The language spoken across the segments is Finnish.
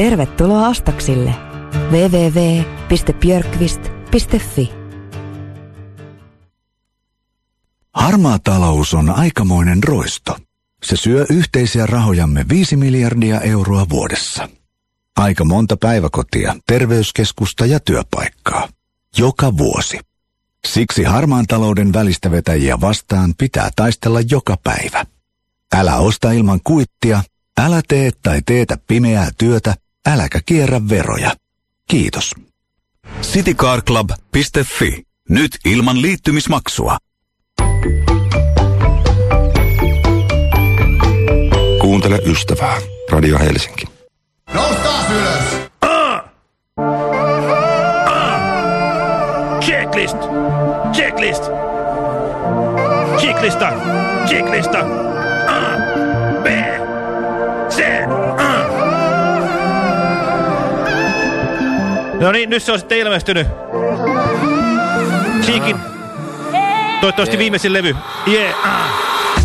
Tervetuloa ostoksille. www.björkvist.fi Harmaa talous on aikamoinen roisto. Se syö yhteisiä rahojamme 5 miljardia euroa vuodessa. Aika monta päiväkotia, terveyskeskusta ja työpaikkaa. Joka vuosi. Siksi harmaan talouden välistä vetäjiä vastaan pitää taistella joka päivä. Älä osta ilman kuittia, älä tee tai teetä pimeää työtä, äläkä kierrä veroja. Kiitos. citycarclub.fi. Nyt ilman liittymismaksua. Kuuntele ystävää. Radio Helsinki. Noustaan ylös! Checklist! Checklist! Checklista! Checklista! A, B, C, A. No niin, nyt se on sitten ilmestynyt. Cheekin. Toivottavasti viimeisin levy. Yeah, ah.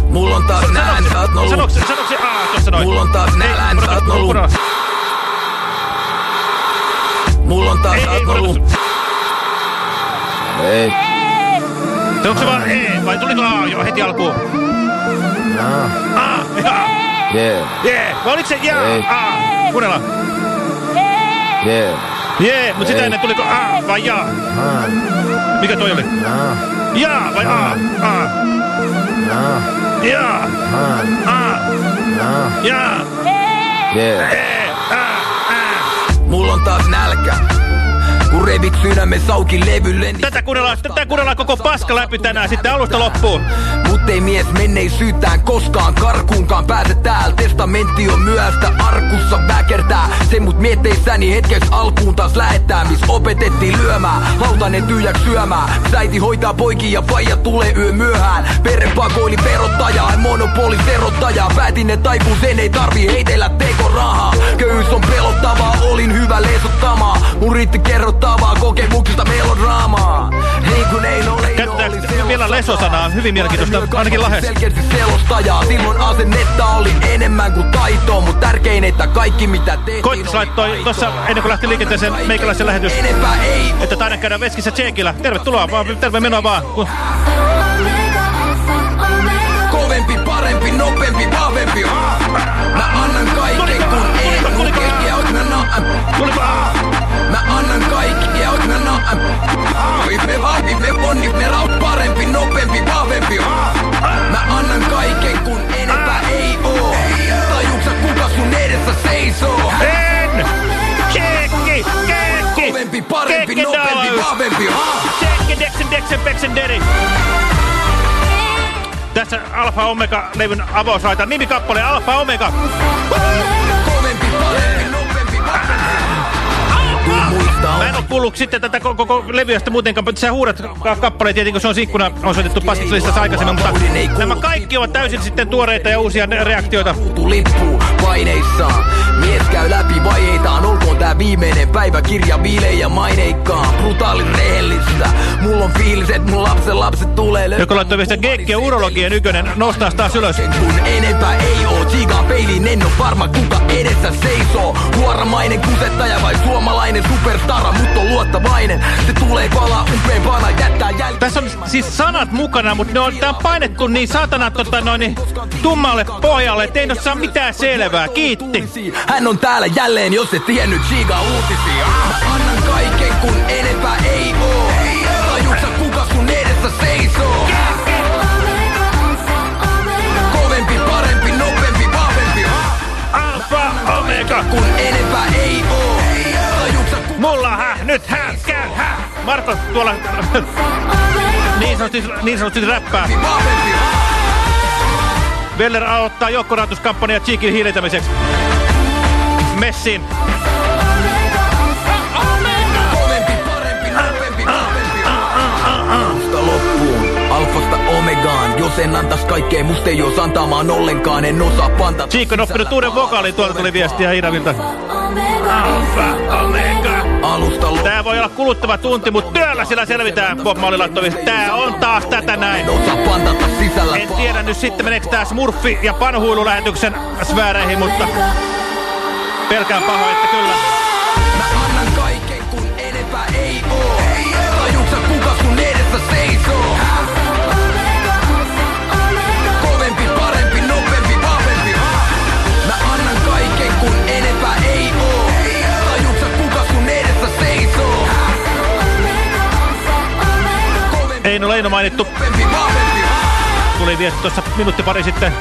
Mulla on taas nälän, sä oot nollu. Sanoks, sanoks se? Ah, tossa noin. Mulla on taas Ei, nälän, sä oot nollu. Mulla on taas Ei, sä ei, oot nollu. Ei. Se onko se vaan E vai tuliko A jo heti alkuun? A, jaa, Yeah. jee. Vai oliko se jaa, Ei. A? Kuunnellaan. Yeah. Jee, mutta sitä ennen tuliko A vai jaa? Mikä toi oli? Jaa vai A? A. Jaa. A. Jaa. Yeah. E. A. A. Mulla on taas nälkä. Kun revit sydämen sauki levylle, niin Tätä kuunnellaan, tätä kuunnellaan koko paska läpi tänään sitten alusta loppuun. Mut ei mies menneisyyttään koskaan karkuunkaan pääse täällä. Testamentti on myöhäistä arkussa väkertää. Se mut mietteissäni hetkeksi alkuun taas lähettää, miss opetettiin lyömään. Lautanen tyhjäks syömään. Säiti hoitaa poikia ja faija tulee yö myöhään. Perre pakoili verottaja, en monopoli verottaja. Päätin ne taipuu, sen ei tarvi heitellä teko rahaa. Köyhyys on pelottavaa, olin hyvä lesottamaa. Mun riitti kerrottavaa kokemuksista melodraamaa. Niin kun ei ole, oli vielä lesosanaa? Hyvin mielenkiintoista, ainakin lahes. Selkeästi selostajaa, silloin asennetta oli enemmän kuin taitoa, mut tärkein, että kaikki mitä tehtiin Koittis laittoi tuossa ennen kuin lähti liikenteeseen meikäläisen lähetys, että taida käydä veskissä Tseekillä. Tervetuloa vaan, terve menoa vaan. Kovempi, parempi, nopempi, vahvempi Mä annan kaiken kun ei mun keskiä oot mä Vive vahvi, me ponni, me raut parempi, nopempi, vahvempi Mä annan kaiken kun enempää ei oo Tajuuksä kuka sun edessä seisoo En! Tseekki! Keekki! Kovempi, parempi, Daus! vahvempi Tseekki, Dexen, Dexen, Peksen, Deri. Tässä Alfa Omega-levyn avausraita. Nimikappale Alfa Omega. Kovempi, parempi, kuullut sitten tätä koko, koko levyä sitten muutenkaan, mutta sä huudat ka kappaleet tietenkin, se on ikkuna osoitettu paskislistassa aikaisemmin, mutta nämä kaikki ovat täysin sitten tuoreita ja uusia reaktioita. Putu lippuu paineissaan. Mies käy läpi vaiheitaan, olkoon tää viimeinen päivä kirja viilein ja maineikkaan. Brutaalin. Mulla on fiilis, et mun lapsen lapset tulee löytää Joku laittoi viestiä Gekki ja urologien ykönen nostaa taas ylös. kun enempää ei oo Tsiikaa peiliin, en oo varma kuka edessä seisoo Huoramainen kusettaja vai suomalainen superstara Mut on luottavainen, se tulee palaa upeampana Jättää jälkeen Tässä on siis sanat mukana, mutta ne on, tää on painettu niin saatana tota, noin, niin, tummalle pohjalle, ettei ne saa mitään selvää. Kiitti. Hän on täällä jälleen, jos et tiennyt Chiga uutisia annan kaiken kun enempää ei oo Omega. Kun enempää ei oo Mulla hä, nyt hä, käy hä. Marko tuolla niin sanotusti, niin sanotusti räppää. Veller aloittaa joukkorahoituskampanja Cheekin hiilentämiseksi. Messiin. Omegaan Jos en antais kaikkea, musta ei ois antamaan ollenkaan En osaa panta Cheek on oppinut uuden vokaalin, tuolta tuli viestiä Iravilta. Alfa Omega. Alusta Tää voi olla kuluttava tunti, mutta työllä sillä selvitään. Bob Marley. Tää on taas tätä näin. En tiedä nyt sitten meneekö tää Smurfi ja Panhuilu lähetyksen sfääreihin, mutta Pelkään pahoin, että kyllä. Eino Leino mainittu. Tuli viesti tuossa minuutti pari sitten.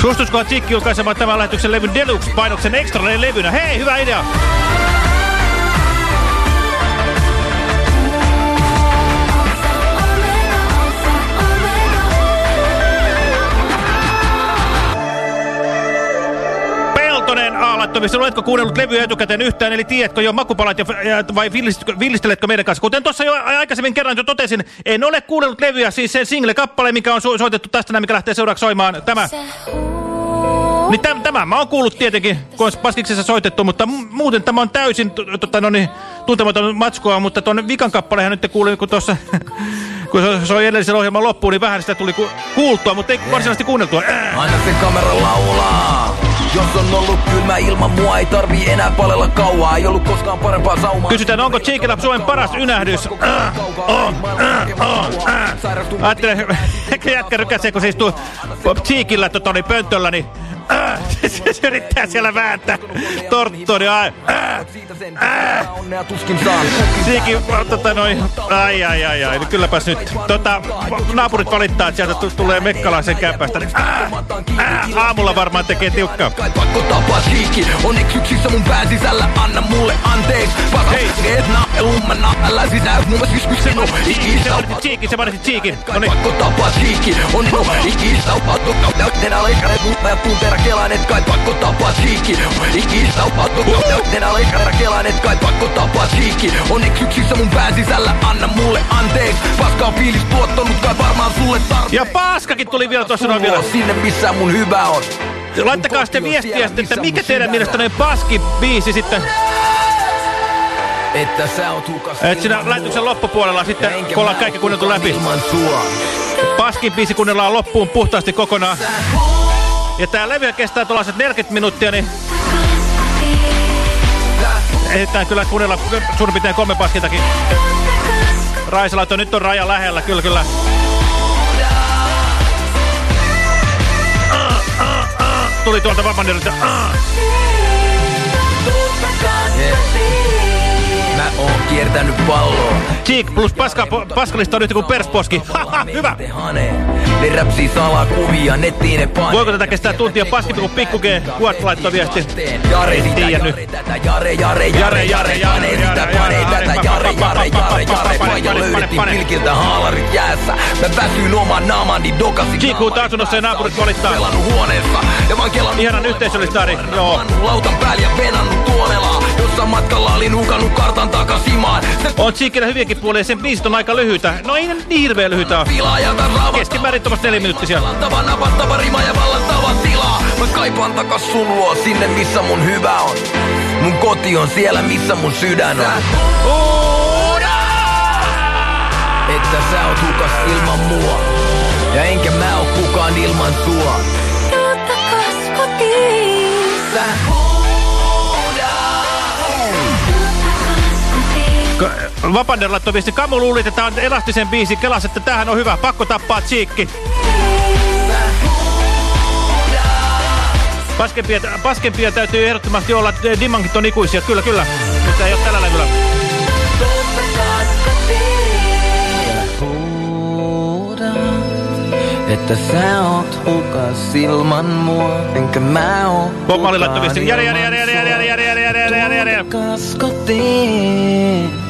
Suostuisikohan Tsikki julkaisemaan tämän lähetyksen levyn Deluxe-painoksen extra levynä? Hei, hyvä idea! Aalattomissa. Oletko kuunnellut levyä etukäteen yhtään, eli tiedätkö jo makupalat ja, ja vai villistetkö- villisteletkö meidän kanssa? Kuten tuossa jo aikaisemmin kerran jo totesin, en ole kuunnellut levyä, siis se single-kappale, mikä on so soitettu tästä, näin, mikä lähtee seuraavaksi soimaan. Tämä. Niin täm, tämä mä oon kuullut tietenkin, kun on Paskiksessa soitettu, mutta mu- muuten tämä on täysin tota, no niin, tuntematon matskua, mutta tuonne vikan kappaleen nyt kuulin, kun tuossa, kun se soi edellisen ohjelman loppuun, niin vähän sitä tuli ku kuultua, mutta ei varsinaisesti kuunneltua. Ää! Anna sen kamera laulaa Jos on ollut kylmä ilman mua ei tarvii enää palella kauaa. Ei ollut koskaan parempaa saumaa. Kysytään, onko Cheekillä Suomen paras ynähdys? Äh, on, äh, on, äh. Ajattelen, jätkä rykäsee, kun se istuu Cheekillä tota, pöntöllä, niin se yrittää siellä vääntää torttoni ai. Siinkin äh. Tota noin, ai ai ai ai, kylläpäs nyt. Tota, naapurit valittaa, että sieltä tulee mekkalaisen käpästä. Niin, aamulla varmaan tekee tiukkaa. Pakko tapaa siiski, onneksi yksissä mun pää sisällä, anna mulle anteeksi. Hei! Et mä nappelän sisään, mun no niin. mä syskyksen on. Sä siikin, sä mainitsit siikin. Pakko tapaa siiski, on no, ikki, sä oot pakko kautta, ne nää tunteena kelaan Et kai pakko tapaa siikki Ikistä upattu Nenä leikkaret kelaan Et kai pakko tapaa siikki Onneksi yksissä mun pään sisällä Anna mulle anteeksi Paskaa fiilis tuottanut Kai varmaan sulle tarpeeksi Ja Paskakin tuli vielä tuossa noin vielä. Sinne missä mun hyvä on Laittakaa sitten viestiä, sitten, että mikä teidän mielestä on paski biisi sitten. Että sä oot hukas Et siinä lähetyksen loppupuolella sitten, kun ollaan kaikki kuunneltu läpi. Paskin biisi kuunnellaan loppuun puhtaasti kokonaan. Ja tää levy kestää tuollaiset 40 minuuttia, niin ehditään kyllä kuunnella suurin piirtein kolme paskintakin. Raisa laittoi, nyt on raja lähellä, kyllä kyllä. Tuli tuolta Vapanilta. Ah. Oon kiertänyt palloa Cheek plus paska, paskalista on yhtä kuin persposki. Hyvä. Ne hane Ne räpsii salakuvia nettiin ne panee Voiko tätä kestää tuntia paskimpi kuin pikku G? Kuot laittoi viesti. Jare En sitä, tiedä nyt. jare tätä, jare, jare, jare, jare, pane sitä, pane tätä, jare, jare, jare, jare, paija löydettiin pilkiltä haalarit jäässä. Mä väsyin oman naamani, dokasin Cheek huutaa asunnossa ja naapurit valittaa. Pelannut huoneessa ja vaan kelannut Ihanan yhteisöllistari, joo. Pannut lautan päällä ja venannut tuonelaa. Jossain matkalla olin hukannut kartan takasimaan. On Cheekillä hyviäkin puolia, sen biisit on aika lyhyitä. No ei ne niin hirveän lyhyitä raavata. Keskimäärin tuommoista neliminyyttisiä. Vallantava, napattava rima ja vallantava tila. Mä kaipaan takas sun luo sinne, missä mun hyvä on. Mun koti on siellä, missä mun sydän on. Että sä oot hukas ilman mua. Ja enkä mä oo kukaan ilman sua. Sä Vapander laittoi viesti. Kamu luuli, että tää on elastisen biisi. Kelas, että tämähän on hyvä. Pakko tappaa Cheekki. Paskempia, paskempia täytyy ehdottomasti olla. Dimankit on ikuisia. Kyllä, kyllä. Mutta ei ole tällä levyllä. Että sä oot hukas ilman mua, enkä mä oo Bob Marley laittoi viesti. Jare, jare, jare, jare, jare, jare, jare, jare, jare, jare, jare. hukas kotiin. Ja Pirtu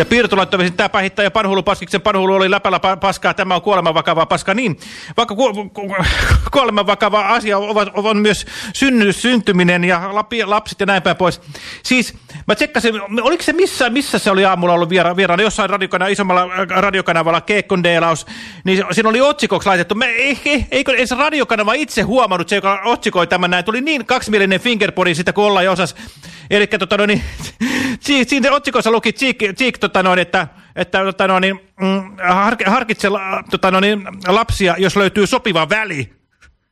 ja piirtolaitto tämä päihittää ja panhulupaskiksen panhulu oli läpällä paskaa. Tämä on kuoleman vakavaa paskaa. Niin, vaikka ku, ku, kuoleman vakava asia on, on myös synny, syntyminen ja lapi, lapset ja näin päin pois. Siis mä tsekkasin, oliko se missä, missä se oli aamulla ollut viera, vieraana, jossain radiokana, isommalla äh, radiokanavalla, Keekkon D-laus, niin siinä oli otsikoksi laitettu. Mä, ei, ei, eikö se radiokanava itse huomannut se, joka otsikoi tämän näin. Tuli niin kaksimielinen fingerpori sitä, kun ollaan jo osas. Eli tota, no niin, siinä otsikossa luki Cheek, cheek tota tota noin, että, että tota noin, niin, mm, harkitse tota noin, niin, lapsia, jos löytyy sopiva väli.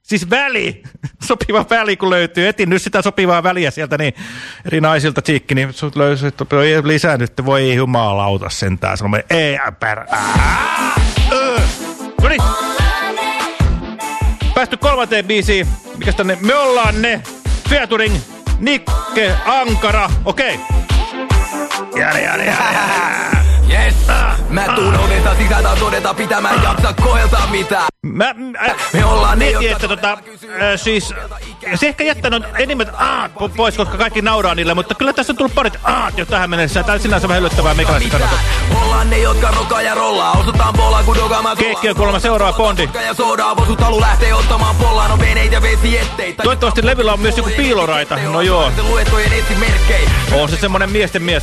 Siis väli, sopiva väli kun löytyy. Etin nyt sitä sopivaa väliä sieltä niin eri naisilta tsiikki, niin sut löysit lisää nyt. Voi jumalauta sentään, sanomme EMPR. No niin. Päästy kolmanteen biisiin. Mikäs tänne? Me ollaan ne. Featuring Nikke Ankara. Okei. Okay. Jari, jari, jari, jari. Yes! Mä tuun ovesta sisältä todeta pitämään jaksa koheltaa mitään. Mä, äh, Me ollaan mietin, ne, että tota, äh, siis, se ehkä jättänyt enimmät aat pois, koska kaikki nauraa niille, mutta kyllä tässä on tullut parit aat jo tähän mennessä. Tää on sinänsä vähän yllättävää no meikäläisen kannalta. Ollaan ne, jotka rokaa ja rollaa, osutaan polaa kun dogamaa Keikki on kuulemma seuraava bondi. Ja soodaa, vosut lähtee ottamaan pollaan, on veneitä vesi etteitä. Toivottavasti Levillä on myös joku piiloraita, no joo. On se semmonen miesten mies.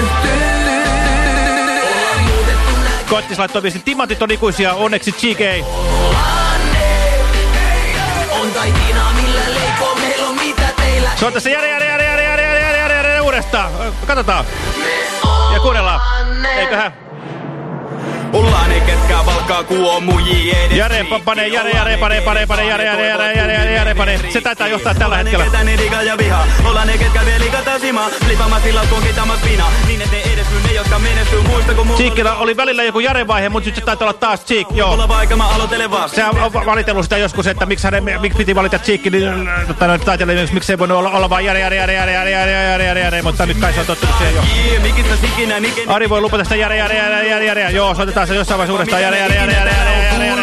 Kottis laittoi viestin, timantit on ikuisia, onneksi GK. Se On taitinaa, millä järe, järe, järe, mitä teillä. Se järe, järe, järe, järe, järe, järe, järe, järe, järe, järe, järe, järe, järe, järe, Eiköhän. Ollaan ne ketkä valkaa kuo muji edes Jare pane, jare, jare, pane, pane, pane, jare, jare, jare, jare, jare, jare, pane. Se taitaa johtaa tällä hetkellä. Ollaan ne ketä ja viha. Ollaan ne ketkä vielä likataa simaa. Flipamas illat konkitamas pina. Niin et ne edesty ne jotka menestyy muista kun mulla Tsiikillä oli välillä joku Jare-vaihe, mutta nyt se taitaa olla taas Tsiik, joo. Olla vaikka mä aloitelen. Se on valitellut sitä joskus, että miksi, hänen, miksi piti valita Tsiikki, niin taiteilijan, miksi ei voinut olla, olla vaan Jare, Jare, Jare, Jare, Jare, Jare, Jare, Jare, Jare, mutta jare, jare, jare, jare, jare, jare, jare, Ari voi jare, jare, Jare, Jare, Jare, Jare, Jare, joo, soitetaan taas jossain vaiheessa uudestaan. Jäädä, jäädä, jäädä, jäädä, jäädä, jäädä.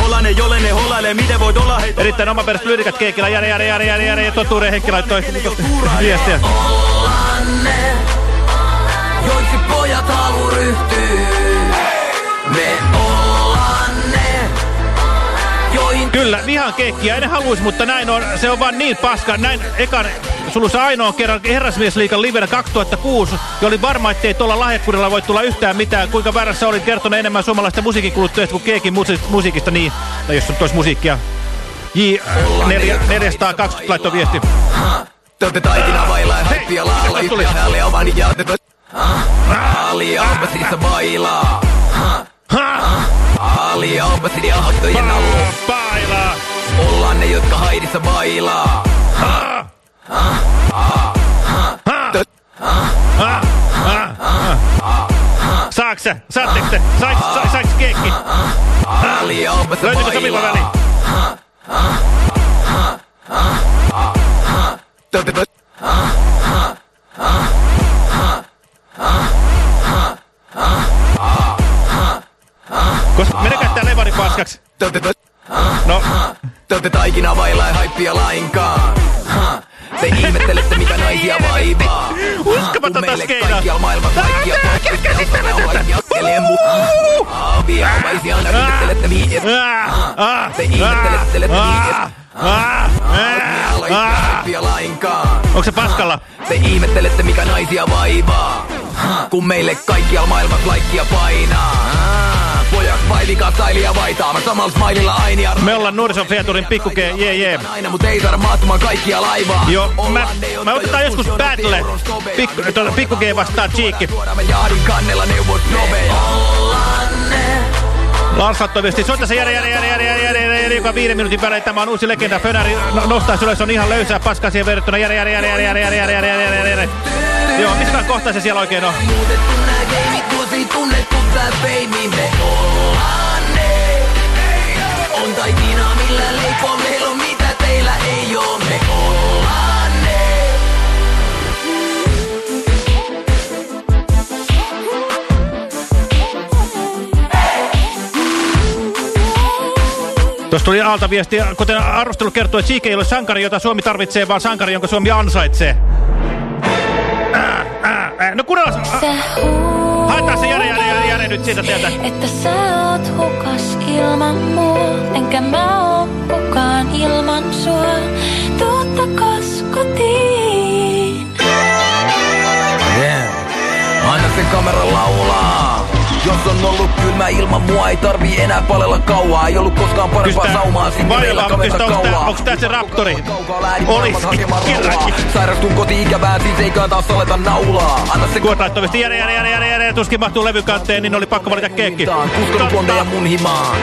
Holane, jolene, holale, miten voi olla hei... Erittäin oma perus lyrikat keekillä. Jäädä, jäädä, jäädä, jäädä, jäädä. Totuuden Henkki laittoi viestiä. Ollanne, joiksi pojat halu ryhtyy. Me Kyllä, vihan kekkiä, En haluaisi, mutta näin on. Se on vaan niin paska. Näin ekan sulussa ainoa kerran Herrasmiesliikan livenä 2006. Ja oli varma, ettei tuolla lahjakkuudella voi tulla yhtään mitään. Kuinka väärässä oli kertonut enemmän suomalaista musiikinkuluttajista kuin keekin musiikista. Niin, tai jos nyt olisi musiikkia. J420 eh, laittoi viesti. Te olette taikina vailla ja hyppiä lailla. Yhtä häälle oman ja te toitte. Aali alpa siis bailaa. Ali albasin ja ahtojen alla. Bailaa. Ollaan ne, jotka haidissa bailaa. Ha! Ha! Ha! Ha! Ha! Ha! Saaks se? Saatteko te? Saaks, saaks, saaks keekki? Ali albasin bailaa. Löytyykö sopiva väli? Ha! Ha! Ha! Ha! Ha! Ha! Ha! Ha! Ha! Koska menekää tää levari paskaksi. No. Te ootte taikina vailla ei haippia lainkaan. Te ihmettelette mitä naisia vaivaa. Uskomaton taas keina. Tää on poikkeuksia. Aavia ah. ah. ah. ihmettelette. Te ihmettelette Onko se paskalla? Te ihmettelette mikä naisia vaivaa, kun meille kaikkialla maailmat laikkia painaa pojat vai vika vaitaa. Mä samalla smililla ainia. Me ollaan Nuorison Featurin pikkuke, jee jee. Aina, mut ei tarvitse maatumaan kaikkia laivaa. Joo, mä, mä otetaan joskus battle. Pikku, tuota, pikkukee vastaan Cheekki. Lars saattoi viesti, soita se järe, järe, järe, järe, järe, järe, järe, järe, joka viiden minuutin välein. Tämä on uusi legenda. Fönäri nostaa sulle, se on ihan löysää paskaa siihen verrattuna. Jere, Jere, Jere, Jere, Jere, Jere, Jere, Jere, Jere, Jere. Joo, missä kohtaa se siellä oikein on? Muutettu nää ei tunnettu tää baby Me ollaan ne On taikinaa millä leipoa Meillä on mitä teillä ei oo Me ollaan ne Tuossa tuli alta viesti, kuten arvostelu kertoo, että Siike ei ole sankari, jota Suomi tarvitsee, vaan sankari, jonka Suomi ansaitsee. Äh, äh, äh. No kuunnellaan... Äh. Haetaan se Jare, Jare, Jare, Jare nyt siitä sieltä. Että sä oot hukas ilman mua, enkä mä oo kukaan ilman sua. Tuu takas kotiin. Yeah. Anna se kamera laulaa. Jos on ollut kylmä ilman mua, ei tarvii enää palella kauaa. Ei ollut koskaan parempaa Kysytään saumaa, sinne meillä kysytään, kaveta onks tää- se Raptori? Hakemaan kerrankin. Sairastun koti-ikävään, siis eiköhän taas aleta naulaa. Anna se Kuotaittomasti Jare, Jare, Jare, Jare, Jare, tuskin mahtuu levykanteen, niin oli pakko valita keekki. Uskonut blondeja mun himaan.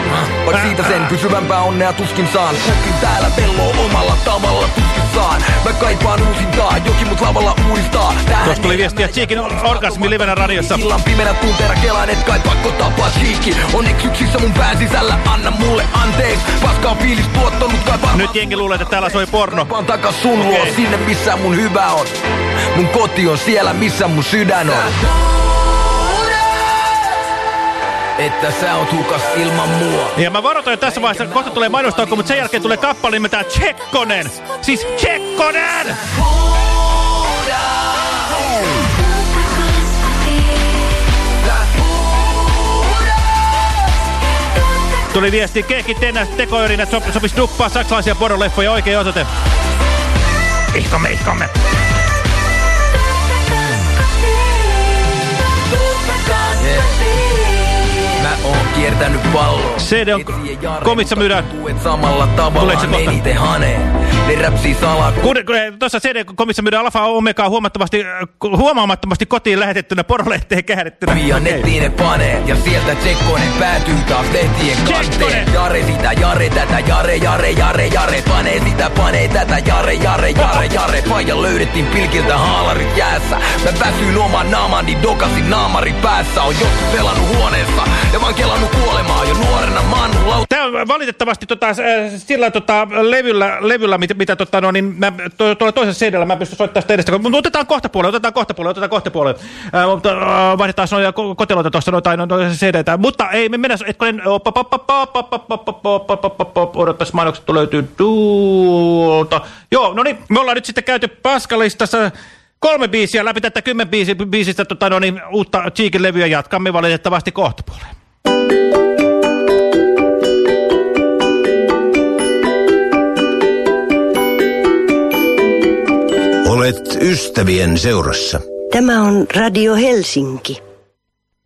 Vaik siitä sen pysyvämpää onnea tuskin saan. Kukin täällä pelloo omalla tavalla tuskin saan. Mä kaipaan uusintaa, jokin mut lavalla uudistaa. Tähän Tuosta tuli viestiä Cheekin orgasmi livenä radiossa. Illan pimeänä tunteena kelaan, et kai pakko tapaa chiikki. Onneksi yksissä mun pään sisällä, anna mulle anteeksi. Paskaa fiilis tuottanut, kai varmaan Nyt jengi luulee, että täällä soi porno. Vaan takas sun luo, Okei. sinne missä mun hyvä on. Mun koti on siellä, missä mun sydän on. Että sä oot hukas ilman mua. Ja mä varoitan jo tässä vaiheessa, kohta tulee mainostauko, mutta sen jälkeen tulee kappale nimeltään Tsekkonen. Siis Tsekkonen! Tuli viesti, keekki tennä tekoörin, että sop, sopisi duppaa saksalaisia pornoleffoja oikein osoite. Ihkomme, ihkomme. Kiertänyt palloa. CD on komissa myydään. Samalla tavalla se eniten haneen. Ne räpsii kun tuossa CD-komissa myydään Alfa Omegaa huomattavasti, äh, huomaamattomasti kotiin lähetettynä porolehteen käädettynä. Ja nettiin ne panee ja sieltä tsekkonen päätyy taas lehtien kanteen. Jare sitä, jare tätä, jare, jare, jare, jare. Panee sitä, panee tätä, jare, jare, jare, jare. Faija löydettiin pilkiltä haalarit jäässä. Mä väsyin oman naamani, dokasin naamari päässä. On joskus pelannut huoneessa ja vaan kelannut kuolemaa jo nuorena laut. Tämä on valitettavasti tota, äh, sillä tota, levyllä, levyllä mitä, mitä tota, no, niin mä, to, tuolla toisessa cd mä pystyn soittamaan sitä edestä. Mutta otetaan kohta puolelle, otetaan kohta puolelle, otetaan kohta puolelle. Äh, äh, vaihdetaan noja ko- koteloita tuossa noita no, no, cd Mutta ei me mennä, etkonen, odottaisi mainokset löytyy tuolta. Joo, no niin, me ollaan nyt sitten käyty Paskalistassa kolme biisiä läpi tätä kymmen biisi, biisistä tota, no, niin, uutta Cheekin levyä jatkamme valitettavasti kohta puolelle. Olet ystävien seurassa. Tämä on Radio Helsinki.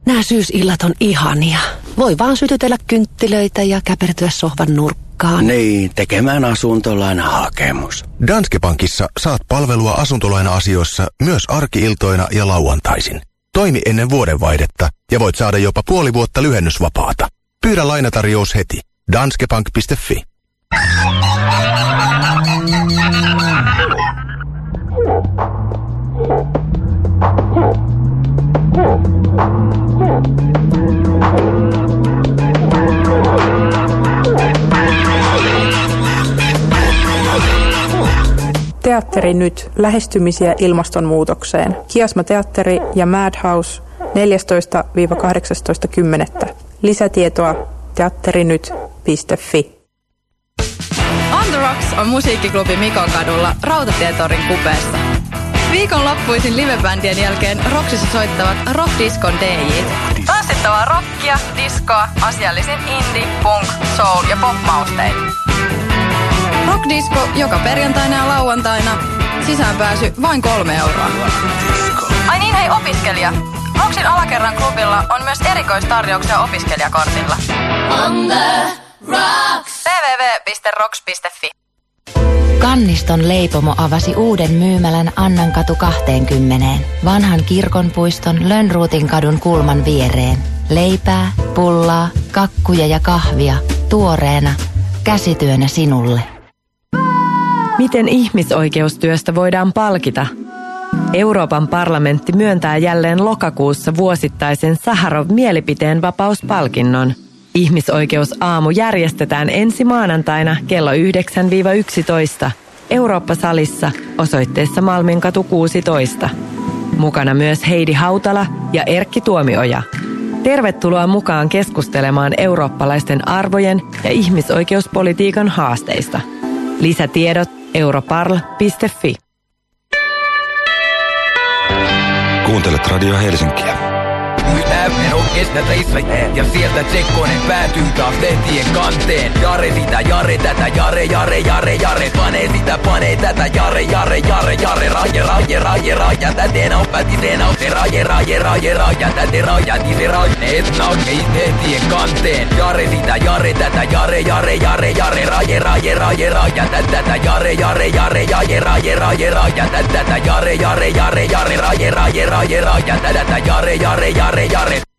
Nämä syysillat on ihania. Voi vaan sytytellä kynttilöitä ja käpertyä sohvan nurkkaan. Niin, tekemään asuntolainahakemus. Danske Bankissa saat palvelua asuntolaina-asioissa myös arkiiltoina ja lauantaisin. Toimi ennen vuodenvaihdetta ja voit saada jopa puoli vuotta lyhennysvapaata. Pyydä lainatarjous heti. Danskebank.fi Teatteri nyt. Lähestymisiä ilmastonmuutokseen. Kiasma teatteri ja Madhouse 14-18.10. Lisätietoa teatterinyt.fi. On the Rocks on musiikkiklubi Mikon kadulla Rautatietorin kupeessa. Viikonloppuisin livebändien jälkeen Roksissa soittavat Rock Discon DJ. Tanssittavaa rockia, diskoa, asiallisin indie, punk, soul ja pop-maustein. Rock Disco joka perjantaina ja lauantaina. Sisäänpääsy vain kolme euroa. Ai niin hei opiskelija! Rocksin alakerran klubilla on myös erikoistarjouksia opiskelijakortilla. On the rocks. www.rocks.fi Kanniston leipomo avasi uuden myymälän Annankatu 20, vanhan kirkonpuiston Lönnruutin kadun kulman viereen. Leipää, pullaa, kakkuja ja kahvia, tuoreena, käsityönä sinulle. Miten ihmisoikeustyöstä voidaan palkita? Euroopan parlamentti myöntää jälleen lokakuussa vuosittaisen Saharov-mielipiteen vapauspalkinnon. Ihmisoikeusaamu järjestetään ensi maanantaina kello 9-11 Eurooppa-salissa osoitteessa Malminkatu 16. Mukana myös Heidi Hautala ja Erkki Tuomioja. Tervetuloa mukaan keskustelemaan eurooppalaisten arvojen ja ihmisoikeuspolitiikan haasteista. Lisätiedot europarl.fi. Kuuntelet Radio Helsinkiä. Yhtään kestä Israel Ja sieltä Tsekkonen päätyy taas lehtien kanteen Jare sitä, Jare tätä, Jare, Jare, Jare, Jare Pane sitä, pane tätä, Jare, Jare, Jare, Jare Raje, raje, raje, raja, täten on päätti sen on se raje, raje, raje, raja Täten raja, se raje, et naut lehtien kanteen Jare sitä, Jare tätä, Jare, Jare, Jare, Jare Raje, raje, raje, raja, tätä, Jare, Jare, Jare, Jare, raje, raje, raja Tätä, Jare, Jare, Jare, Jare, raje, raje, raje, raja Tätä, Jare, Jare, Jare, Jare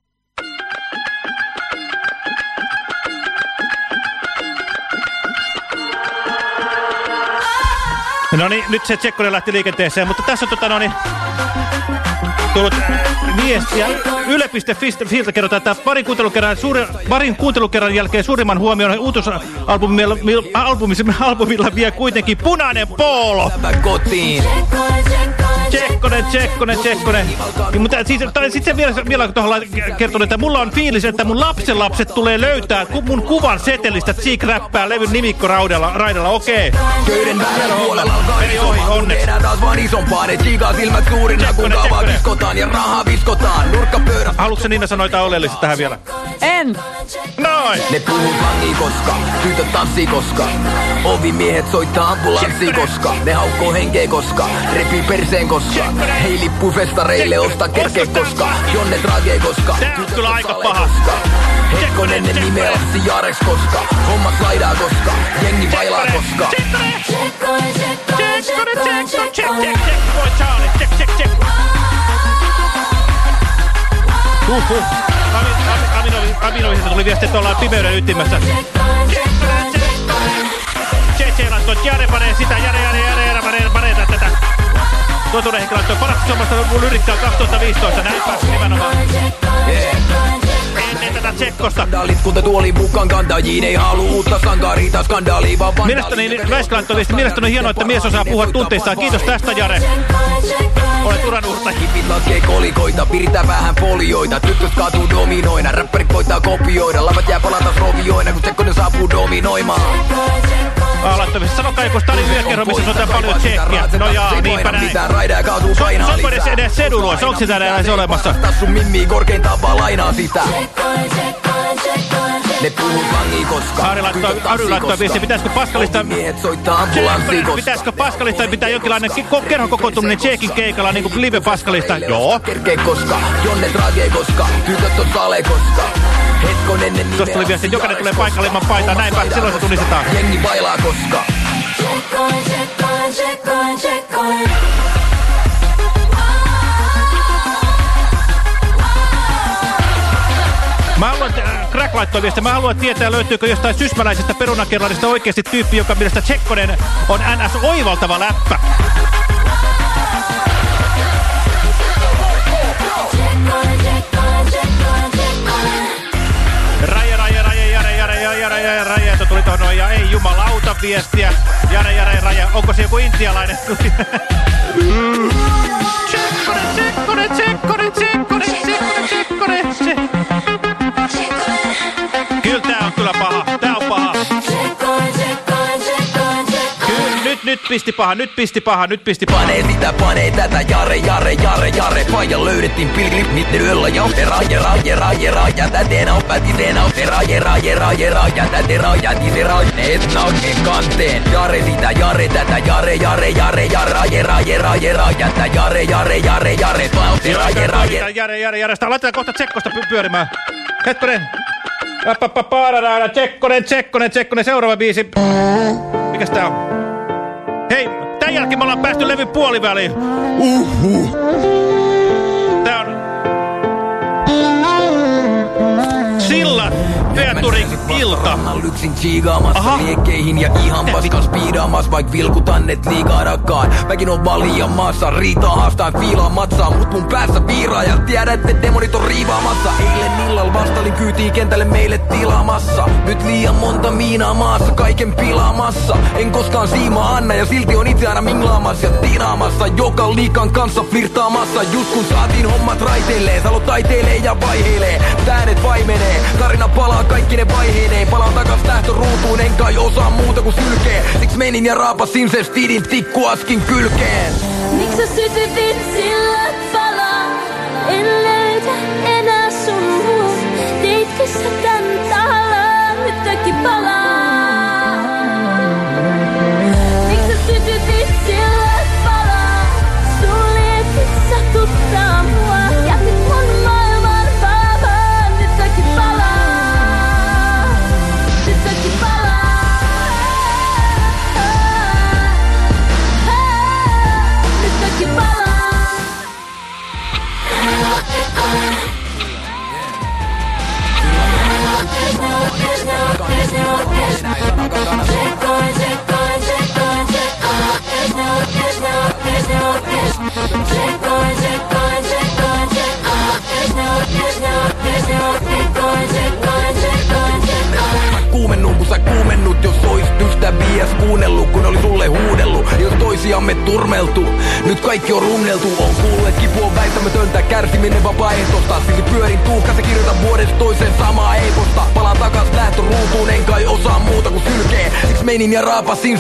No niin, nyt se Tsekkonen lähti liikenteeseen, mutta tässä on tota no niin, tullut viestiä. Yle.filtä kerrotaan, että parin kuuntelukerran, suuri, parin kuuntelukerran jälkeen suurimman huomioon uutusalbumilla albumilla, albumilla vie kuitenkin punainen poolo. Kotiin. Tsekkonen, Tsekkonen, Tsekkonen. Ja, mutta siis, sitten vielä, vielä tuohon kertonut, että mulla on fiilis, että mun lapsenlapset tulee löytää ku, mun kuvan setelistä Cheek räppää levyn nimikkoraudalla, raidalla, okei. Okay. Köyden väärä puolella alkaa isomaan, kun tehdään taas vaan isompaa. Ne Cheekaa silmät suurina, kun kaavaa ja rahaa viskotaan. Nurkka pöydä. Haluatko Niina sanoa jotain oleellista tähän vielä? En. Noin. Ne puhuu slangia koska, tytöt tanssii koska. Ovimiehet soittaa ambulanssi koska. Ne haukkoo henkeä koska, repii perseen koska. Hei lippu festareille, osta kerke koska. Jonne tragee koska. On kyllä aika paha. Hetkonen ennen nimeä Jareks koska. Hommat laidaa koska, jengi bailaa koska. Aminoihin tuli viesti, että ollaan pimeyden ytimessä. Laittoi, että Jare panee sitä, Jare, Jare, Jare, Jare, panee, panee tätä. Totuuden henkilö laittoi, parasta suomasta lyrikkaa 2015, näinpä nimenomaan. Ennen tätä tsekkosta. Skandaalit, kun te tuolin mukaan kantajiin, ei halua uutta sankaria tai skandaalia, vaan Mielestäni viesti, mielestäni on hienoa, että mies osaa puhua tunteistaan. Kiitos tästä, Jare. Olet uranurta. Hipit laskee kolikoita, piritää vähän folioita. Tyttös kaatuu dominoina, räppärit koittaa kopioida. Lavat jää palata rovioina, kun Tsekkonen saapuu dominoimaan. Alattavissa sanokaa joku Stalin vyökerho, missä sanotaan paljon tsekkiä. No jaa, niinpä näin. Mitään raidaa kaatuu painaa Se on edes, edes seduloissa, onko sitä edes olemassa? Tassu mimmi korkeintaan vaan lainaa sitä. Ne puhuu slangia koska. Ari laittoi, Ari laittoi viesti, pitäisikö Paskalista... Miehet soittaa ambulanssia koska. Pitäisikö Paskalista pitää jonkinlainen kerho kokoontuminen Tsekin keikalla, niin kuin live Paskalista? Joo. Kerkee koska, jonne tragee koska, tytöt on sale koska. Hetkon ennen. Tuosta tuli viesti, että jokainen tulee paikalle ilman paitaa, näinpä, silloin se tunnistetaan. Jengi bailaa koska. Tsekkonen, tsekkonen, tsekkonen, tsekkonen. Mä haluan, äh, Crack laittoi viestiä, mä haluan tietää, löytyykö jostain sysmäläisestä perunakellarista oikeasti tyyppi, joka mielestä Tsekkonen on NS oivaltava läppä. Ja ei jumalauta viestiä. Jare, jare, raja, onko se joku intialainen? Tsekkonen, tsekkonen, tsekkonen, tsekkonen, pisti paha, nyt pisti paha, nyt pisti paha. Panee sitä, panee tätä, jare, jare, jare, jare. Faija löydettiin pilklip, niitten yöllä ja se raje, raje, raje, raja. Täten on päti, on se raje, raje, raje, raja. Täten raja, se raje, et naukeen kanteen. Jare sitä, jare tätä, jare, jare, jare, jare, raje, raje, raje, raja. Tä jare, jare, jare, jare, pausi, raje, raje. Jare, jare, jare, sitä laitetaan kohta tsekkosta py pyörimään. Hetkonen. Paararaara, tsekkonen, tsekkonen, tsekkonen, seuraava biisi. Mikäs tää on? Hei, tän jälkeen me ollaan päästy levy puoliväliin. Uhuh. Tää on... Sillan Featuring ilta. Yksin chiigaamassa liekkeihin ja ihan paskan spiidaamassa Vaik vilkutannet liikaa rakkaan Mäkin on vaan liian maassa Riitaa haastaan fiilaa matsaa Mut mun päässä viiraa ja tiedät että demonit on riivaamassa. Eilen illalla vastalin kyytiin kentälle meille tilaamassa. Nyt liian monta miinaa maassa Kaiken pilaamassa. En koskaan siimaa anna ja silti on itse aina minglaamassa Ja tinaamassa. Joka liikan kanssa flirtaamassa Just kun saatiin hommat raiteilleen. Salo taiteilee ja vaiheilee Äänet vaimenee Tarina palaa kaikki ne vaiheineen Palaan takas lähtöruutuun, en kai osaa muuta kuin sylkee Siksi menin ja raapasin sen stidin tikkuaskin kylkeen Miks sä sytytit sillä palaa? En löydä enää sun luo Teitkö sä tää?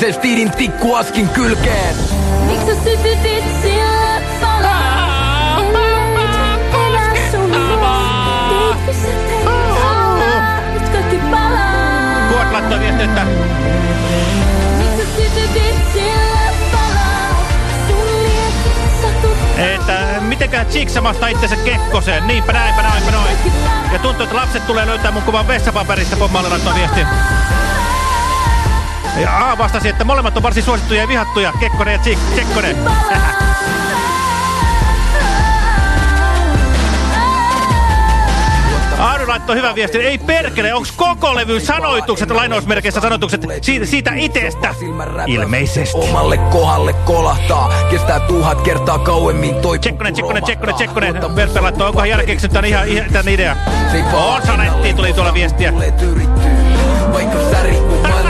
Sen stiidin tikkuaskin kylkeen. Miksi sä sytytit sille palaa? En nyt enää sun luo. Tiedätkö sä teet salaa? Nyt kaikki palaa. Kuot laittoi viesti, että Miksi sä sytytit sille palaa? Sun liekit satut että mitenkään Chiksa mahtaa itsensä kekkoseen. Niinpä näinpä näinpä noin. Ja tuntuu, että lapset tulee löytää mun kuvan vessapaperista, pommalle laittoi viesti. Ja A vastasi, että molemmat on varsin suosittuja ja vihattuja. Kekkonen ja Tsik, Tsekkonen. Aadu laittoi hyvän viestin. Ei perkele, onks koko levy sanoitukset, lainausmerkeissä sanoitukset siitä, siitä itestä? Ilmeisesti. Omalle kohdalle kolahtaa, kestää tuhat kertaa kauemmin toi Tsekkonen, Tsekkonen, Tsekkonen, Tsekkonen. Verpe laittoi, onkohan Jari keksinyt tän ihan, ihan tän idea? On sanettiin, tuli tuolla viestiä. Vaikka sä rikku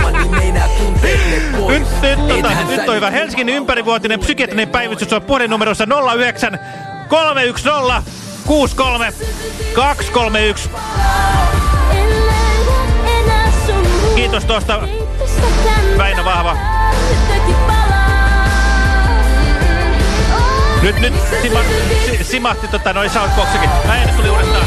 pois. Nyt, nyt, tota, nyt on hyvä. Helsingin ympärivuotinen psykiatrinen päivystys on puhelinnumerossa 09 310 63 231. enää sun luo. Kiitos tuosta Väinö Vahva. Nyt, nyt sima, si, simahti tota noin soundboxikin. Äänet tuli uudestaan.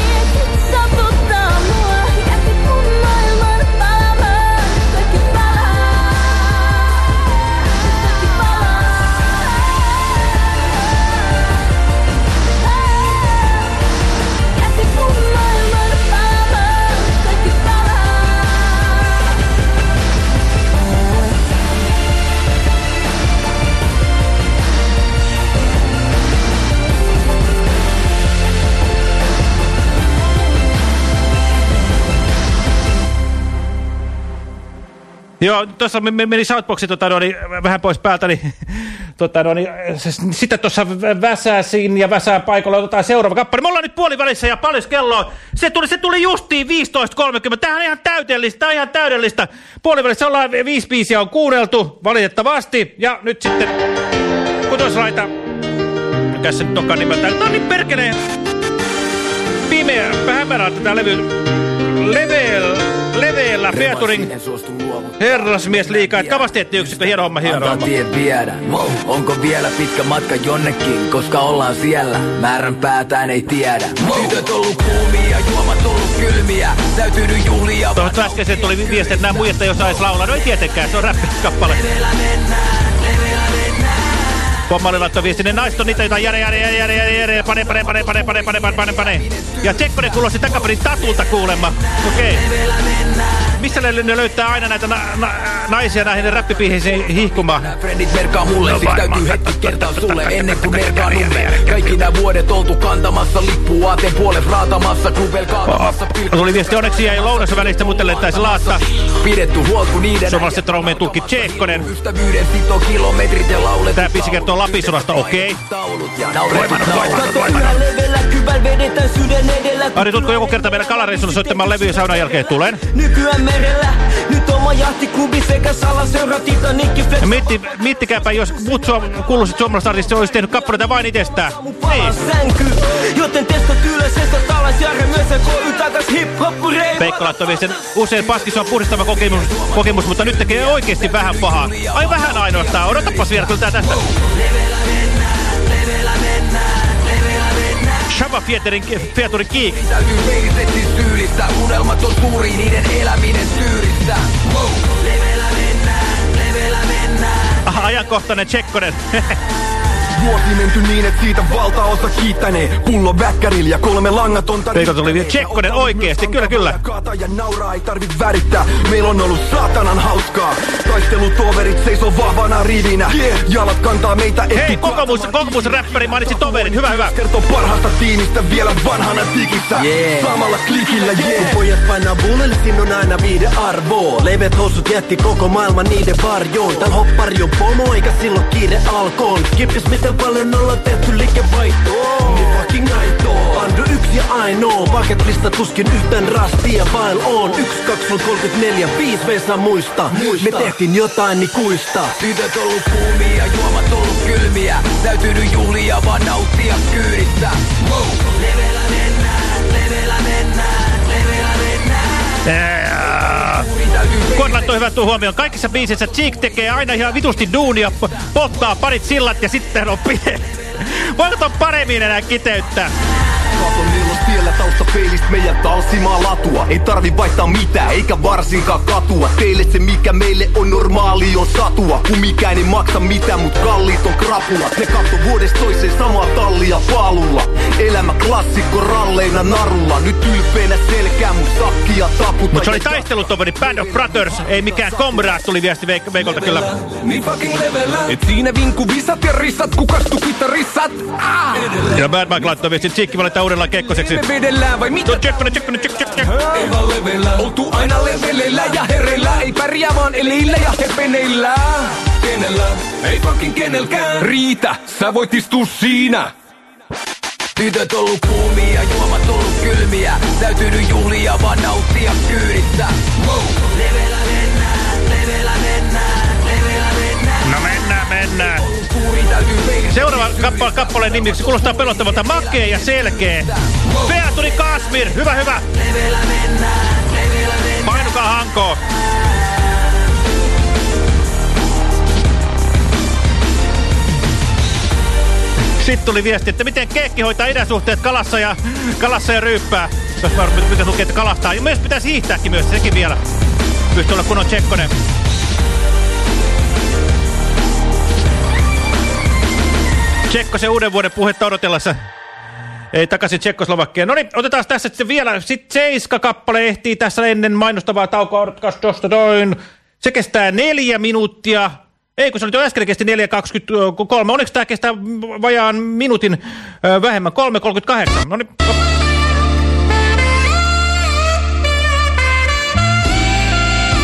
Joo, tuossa me- me- meni Southboxi tota, no, niin, vähän pois päältä, niin, tota, no, niin, sitten tuossa vä- väsäsin ja väsää paikalla otetaan seuraava kappale. Me ollaan nyt puolivälissä ja paljon kelloa. Se tuli, se tuli justiin 15.30. Tämähän on ihan täydellistä, tämä on ihan täydellistä. Puolivälissä ollaan, viisi biisiä on kuunneltu, valitettavasti. Ja nyt sitten, kutoslaita, mikä se nimeltään. Tämä on niin perkeleen pimeä, hämärää tätä levy. Level, leveellä Featuring herrasmies liikaa. Kapasiteettiyksikkö, hieno homma, hieno homma. tie viedä. Wow. Onko vielä pitkä matka jonnekin, koska ollaan siellä. Määrän päätään ei tiedä. Wow. Tytöt ollut kuumia, juomat ollut kylmiä. Täytyy juhlia. Tuohon äskeiseen tuli viesti, että nämä muijat ei osaisi laulaa. No ei tietenkään, se on räppikappale. Pommali laittoi viesti, ne naiset on niitä jotain järe, järe, järe, järe, järe, järe, pane, pane, pane, pane, pane, pane, pane, pane, pane. Ja Tsekkonen kuulosti takaperin tatulta kuulemma. Okei. Missä ne, ne löytää aina näitä na, na, naisia näihin räppipiihin hihkumaan? Frendit merkaa mulle, No siksi täytyy hetki kertaa sulle ennen kuin merkaa numme. Kaikki nämä vuodet oltu kantamassa lippua aateen puolet raatamassa, kuvel kaatamassa Tuli viesti, onneksi jäi lounassa välistä, mutta lentäisi laatta. Pidetty huolta kun niiden Suomalaisten traumien tulkki Tsekkonen. Ystävyyden sito kilometrit ja laulet. Tää biisi kertoo Lapisodasta, okei. Ari, tutko joku kerta meidän kalareissulla soittamaan levyä saunan jälkeen? Tulen. Nykyään merellä, nyt oma jahtiklubi sekä salaseura Titanikki Flex. Ja mitti, miettikääpä, jos muut suom kuuluiset suomalaiset artistit olisi tehnyt kappaleita vain itsestään. Niin. Sänky, joten testat ylös, testat alas ja myös KY takas hip-hop reiva. Peikko laittoi viestin, usein paskissa on puhdistava kokemus, kokemus, mutta nyt tekee oikeasti vähän pahaa. Ai vähän ainoastaan, odotapas vielä kyllä tästä. Shabba Fiaturin, Fiaturin Kiik. Täytyy peilisetti syylistä, unelmat on suuri, niiden eläminen tyyristä. Wow. Mennään, mennään. Aha, ajankohtainen Tsekkonen. Vuosi menty niin, et siitä valtaosa kiittänee. Pullo väkkärillä ja kolme langatonta Peikolta tuli vielä Tsekkonen oikeesti, kyllä kyllä. Kaata ja nauraa, ei tarvit värittää. Meillä on ollut saatanan hauskaa. Taistelutoverit seisoo vahvana rivinä. Yeah. Jalat kantaa meitä et Hei, kokoomus, kokoomusräppäri mainitsi toverit, hyvä hyvä. Kertoo parhaasta tiimistä vielä vanhana tikissä. Yeah. Samalla klikillä, Kun yeah. Pojat painaa bullelle, siinä on aina viide arvoa Levet housut jätti koko maailman niiden varjoon. Täällä hoppari on pomo, eikä silloin kiire alkoon. Kipis miten paljon ollaan tehty liikevaihtoa Niin fucking aitoa Andu yksi ja ainoa. Paketlista tuskin yhtään rastia vain on. 1, 2, 34, 5 Vesa muista. muista. Me tehtiin jotain niin kuista. Tytöt ollut kuumia, juomat ollut kylmiä. Täytynyt juhlia vaan nauttia kyydistä. Wow. Levelä mennään, levelä mennään, levelä mennään Kuot laittoi hyvän tuon huomioon. Kaikissa biisissä Cheek tekee aina ihan vitusti duunia, po- polttaa parit sillat ja sitten on pienet. Voiko paremmin enää kiteyttää? Katon milloin tiellä taustapeilistä meidän talsimaa latua? Ei tarvi vaihtaa mitään, eikä varsinkaan katua. Teille se mikä meille on normaali on satua. Kun mikään ei maksa mitään, mut kalliit on krapulat Ne katso vuodesta toiseen samaa tallia paalulla. Elämä klassikko ralleina narulla. Nyt ylpeänä selkää mun sakkia taputa Mutta se oli taistelutoveri Band of Brothers, ei mikään Comrade, tuli viesti Veik Veikolta kyllä. Niin fucking levelä. Et siinä vinku visat ja rissat, kukas tukita rissat ah! Ja Bad Mike laittoi viesti, Cheekki valitaan uudellaan kekkoseksi. Me vedellään vai mitä? Tuo Tsekkonen, Tsekkonen, Tsek, Tsek, Tsek. Aivan leveillä, oltu aina leveleillä ja hereillä Ei pärjää vaan eleillä ja hepeneillä Kenellä, ei fucking kenelkään Riitä, sä voit istua siinä Tytöt ollut kuumia, juomat ollut kylmiä Täytynyt juhlia vaan nauttia kyydistä wow. Levelä mennään, levelä mennään, levelä mennään No mennään, mennään. Seuraava kappale, kappaleen nimiksi kuulostaa pelottavalta makea ja selkeä. Featuri Kasmir, hyvä hyvä. Painukaa hankoon. Sitten tuli viesti, että miten keekki hoitaa idäsuhteet kalassa ja, kalassa ja ryyppää. Jos mä mitä lukee, että kalastaa. Ja myös pitäisi hiihtääkin myös, sekin vielä. Pystyy olla kunnon tsekkonen. Tsekkosen uuden vuoden puhetta odotellessa. Ei takaisin Tsekkoslovakkeen. No niin, otetaan tässä sitten vielä. Sitten Seiska kappale ehtii tässä ennen mainostavaa taukoa. Odotkaas tosta toin. Se kestää neljä minuuttia. Ei, kun se oli jo äsken kesti 4.23. Onneksi tämä kestää vajaan minuutin ö, vähemmän. 3.38. No niin.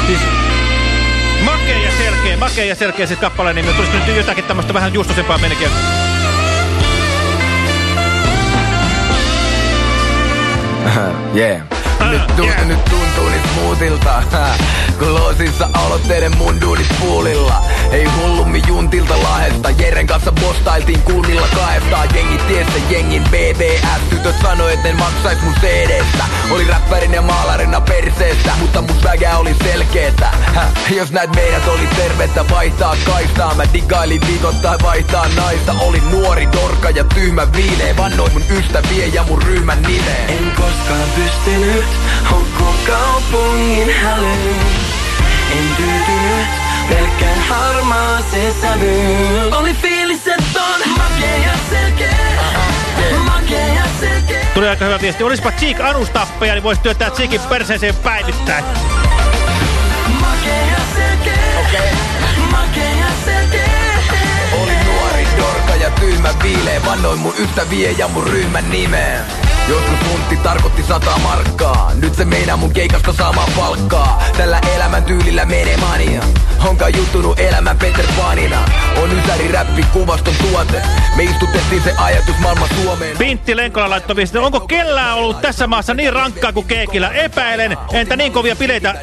Siis makea ja selkeä, makea ja selkeä siis kappaleen nimi. Tulisi nyt jotakin tämmöistä vähän justosempaa menikin. Yeah. Nyt, tu yeah. nyt tuntuu niin smoothilta Kun loosissa aloitteiden mun duunit puulilla Ei hullummi juntilta lahesta Jeren kanssa bostailtiin kulmilla kahdestaan. Jengi tiessä jengin BBS Tytöt sanoi et en maksais mun CDstä Oli räppärin ja maalarina perseestä Mutta mun vägää oli selkeetä. Häh, Jos näet meidät oli tervettä vaihtaa kaistaa. Mä digailin viikoittain vaihtaa naista. Olin nuori dorka ja tyhmä viilee Vannoin mun ystäviä ja mun ryhmän nimeen. En koskaan pystynyt hukkua kaupungin hälyyn. En tyytynyt pelkkään harmaaseen sävyyn. Oli fiilis, että on makea ja selkeä. Makea ja selkeä. Tuli aika hyvä viesti. Olisipa Cheek anustappeja, niin voisi työttää Cheekin perseeseen päivittäin. Makea ja selkeä. Okei. Makea ja selkeä. Oli nuori dorka ja tyhmä viilee Vannoin mun ystäviä ja mun ryhmän nimeen Joskus tunti tarkoitti sata markkaa. Nyt se meinaa mun keikasta saamaan palkkaa. Tällä elämän tyylillä menee mania Onka juttunut elämän Peter Panina. On ysäri räppi kuvaston tuote. Me istutettiin se ajatus maailman Suomeen. Pintti Lenkola laittoi viesti, onko kellään ollut tässä maassa niin rankkaa kuin keekillä? Epäilen, entä niin kovia bileitä?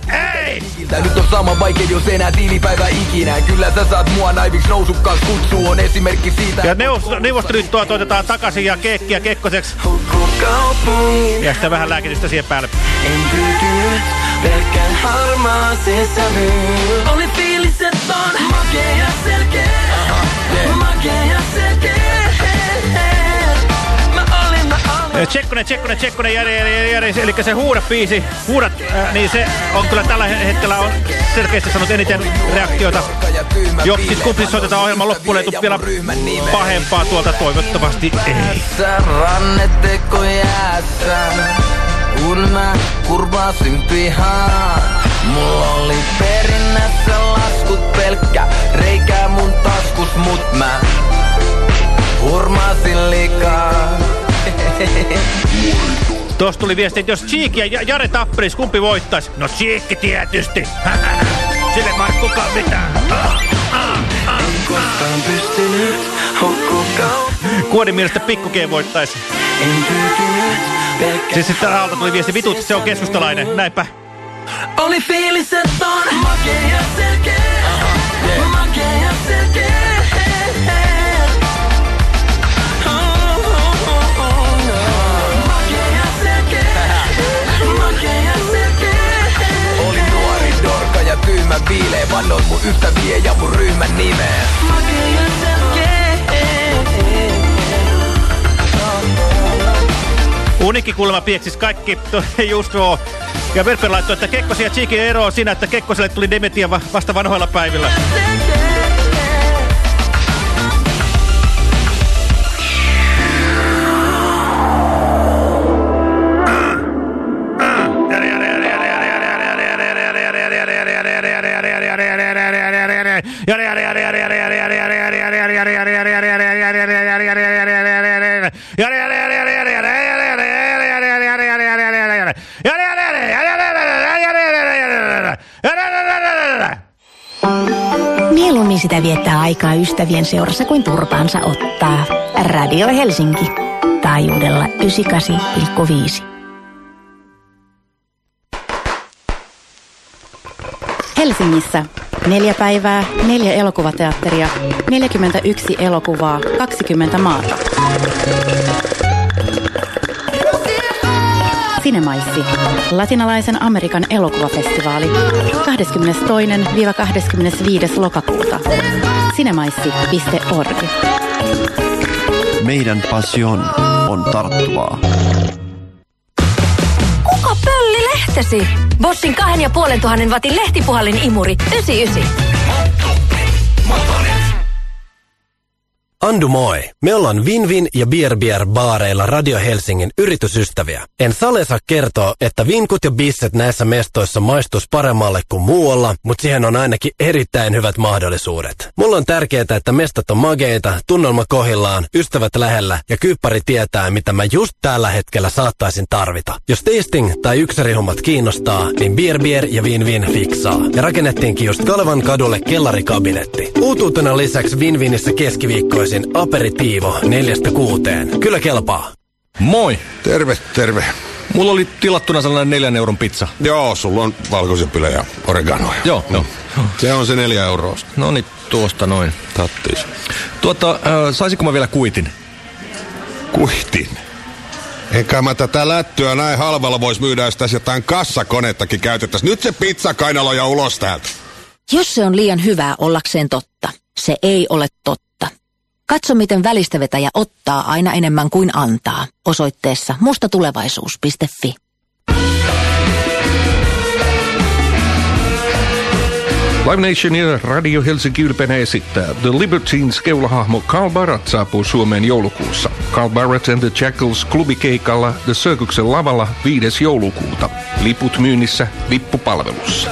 Ei! Nyt on sama vaikea jos enää tilipäivä ikinä. Kyllä sä saat mua naiviksi nousukkaas kutsu On esimerkki siitä. Ja neuvosto- neuvostoliittoa toitetaan takaisin ja keekkiä kekkoseksi. Ja sitten vähän lääkitystä siihen päälle. En tyytynyt pelkkään harmaaseen sävyyn. Oli fiilis, että on makea ja selkeä. Makea Tsekkonen, Tsekkonen, Tsekkonen, Jari, Jari, Jari, eli se huuda-biisi, huudat, äh, niin se on kyllä tällä hetkellä on selkeästi saanut eniten reaktioita. Jo, siis soitetaan ohjelman loppuun, ei vielä pahempaa tuolta, toivottavasti ei. Ranneteko jäässä, kun mä kurvasin pihaan. Mulla oli perinnässä laskut pelkkä reikä mun taskus, mut mä hurmasin liikaa. Tuossa tuli viesti, että jos Cheek ja Jare tappelis, kumpi voittaisi? No Cheek tietysti. Sille mitään. Koskaan pystynyt hukkukaan. Kuodin mielestä pikkukeen voittaisi. En Siis sitten alta tuli viesti, vitut, se on keskustalainen. Näinpä. Oli fiilis, että on makea ja selkeä. Makea ja selkeä. Kuulemma pieksis kaikki, just joo. Ja Verper laittoi, että Kekkosi ja Cheekin ero on siinä, että Kekkoselle tuli dementia va- vasta vanhoilla päivillä. Mieluummin sitä viettää aikaa ystävien seurassa kuin turpaansa ottaa. Radio Helsinki. Taajuudella 98,5. Helsingissä neljä päivää, neljä elokuvateatteria, 41 elokuvaa, 20 maata. Sinemaissi, latinalaisen Amerikan elokuvafestivaali, 22-25. lokakuuta. Sinemaissi.org. Meidän passion on tarttuvaa. Kuka pölli lehtesi? Bossin kahden ja puolen tuhannen watin lehtipuhallin imuri 99. Andu moi. Me ollaan Vinvin ja Bier Bier baareilla Radio Helsingin yritysystäviä. En sale saa kertoa, että vinkut ja bisset näissä mestoissa maistus paremmalle kuin muualla, mutta siihen on ainakin erittäin hyvät mahdollisuudet. Mulla on tärkeää, että mestat on mageita, tunnelma kohillaan, ystävät lähellä ja kyyppari tietää, mitä mä just tällä hetkellä saattaisin tarvita. Jos tasting tai yksärihommat kiinnostaa, niin Bier Bier ja Vinvin fiksaa. Ja rakennettiinkin just Kalevan kadulle kellarikabinetti. Uutuutena lisäksi Vinvinissä keskiviikkoisin aperitiivo neljästä kuuteen. Kyllä kelpaa. Moi. Terve, terve. Mulla oli tilattuna sellainen neljän euron pizza. Joo, sulla on valkosipilä ja oreganoja. Joo, joo. Se on se neljä euroa. No niin, tuosta noin. Tattis. Tuota, äh, saisinko mä vielä kuitin? Kuitin? Eikä mä tätä lättyä näin halvalla vois myydä, jos tässä jotain kassakonettakin käytettäisiin. Nyt se pizzakainalo ja ulos täältä. Jos se on liian hyvää ollakseen totta, se ei ole totta. Katso, miten välistävetäjä ottaa aina enemmän kuin antaa. Osoitteessa mustatulevaisuus.fi. Live Nation ja Radio Helsinki ylpeänä esittää The Libertines keulahahmo Carl Barrett saapuu Suomeen joulukuussa. Carl Barrett and the Jackals klubikeikalla The Circuksen lavalla 5. joulukuuta. Liput myynnissä lippupalvelussa.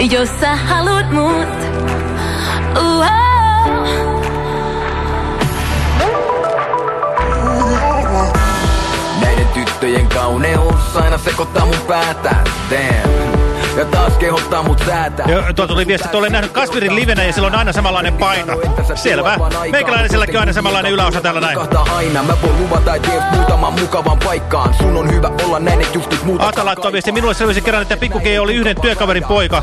Jos sä haluat mut. Näiden tyttöjen kauneus aina sekoittaa mun päätä Damn Ja taas kehottaa mut säätää Jo, tuo tuli viesti, että olen nähnyt Kasvirin livenä ja sillä on aina samanlainen paita. Selvä. Meikäläiselläkin on aina samanlainen yläosa täällä näin. Aina, mä voin luvata, että teen muutaman mukavan paikkaan Sun on hyvä olla näin, et just nyt muuta Aata laittoi viesti, minulle selvisi kerran, että Pikku G oli yhden työkaverin poika.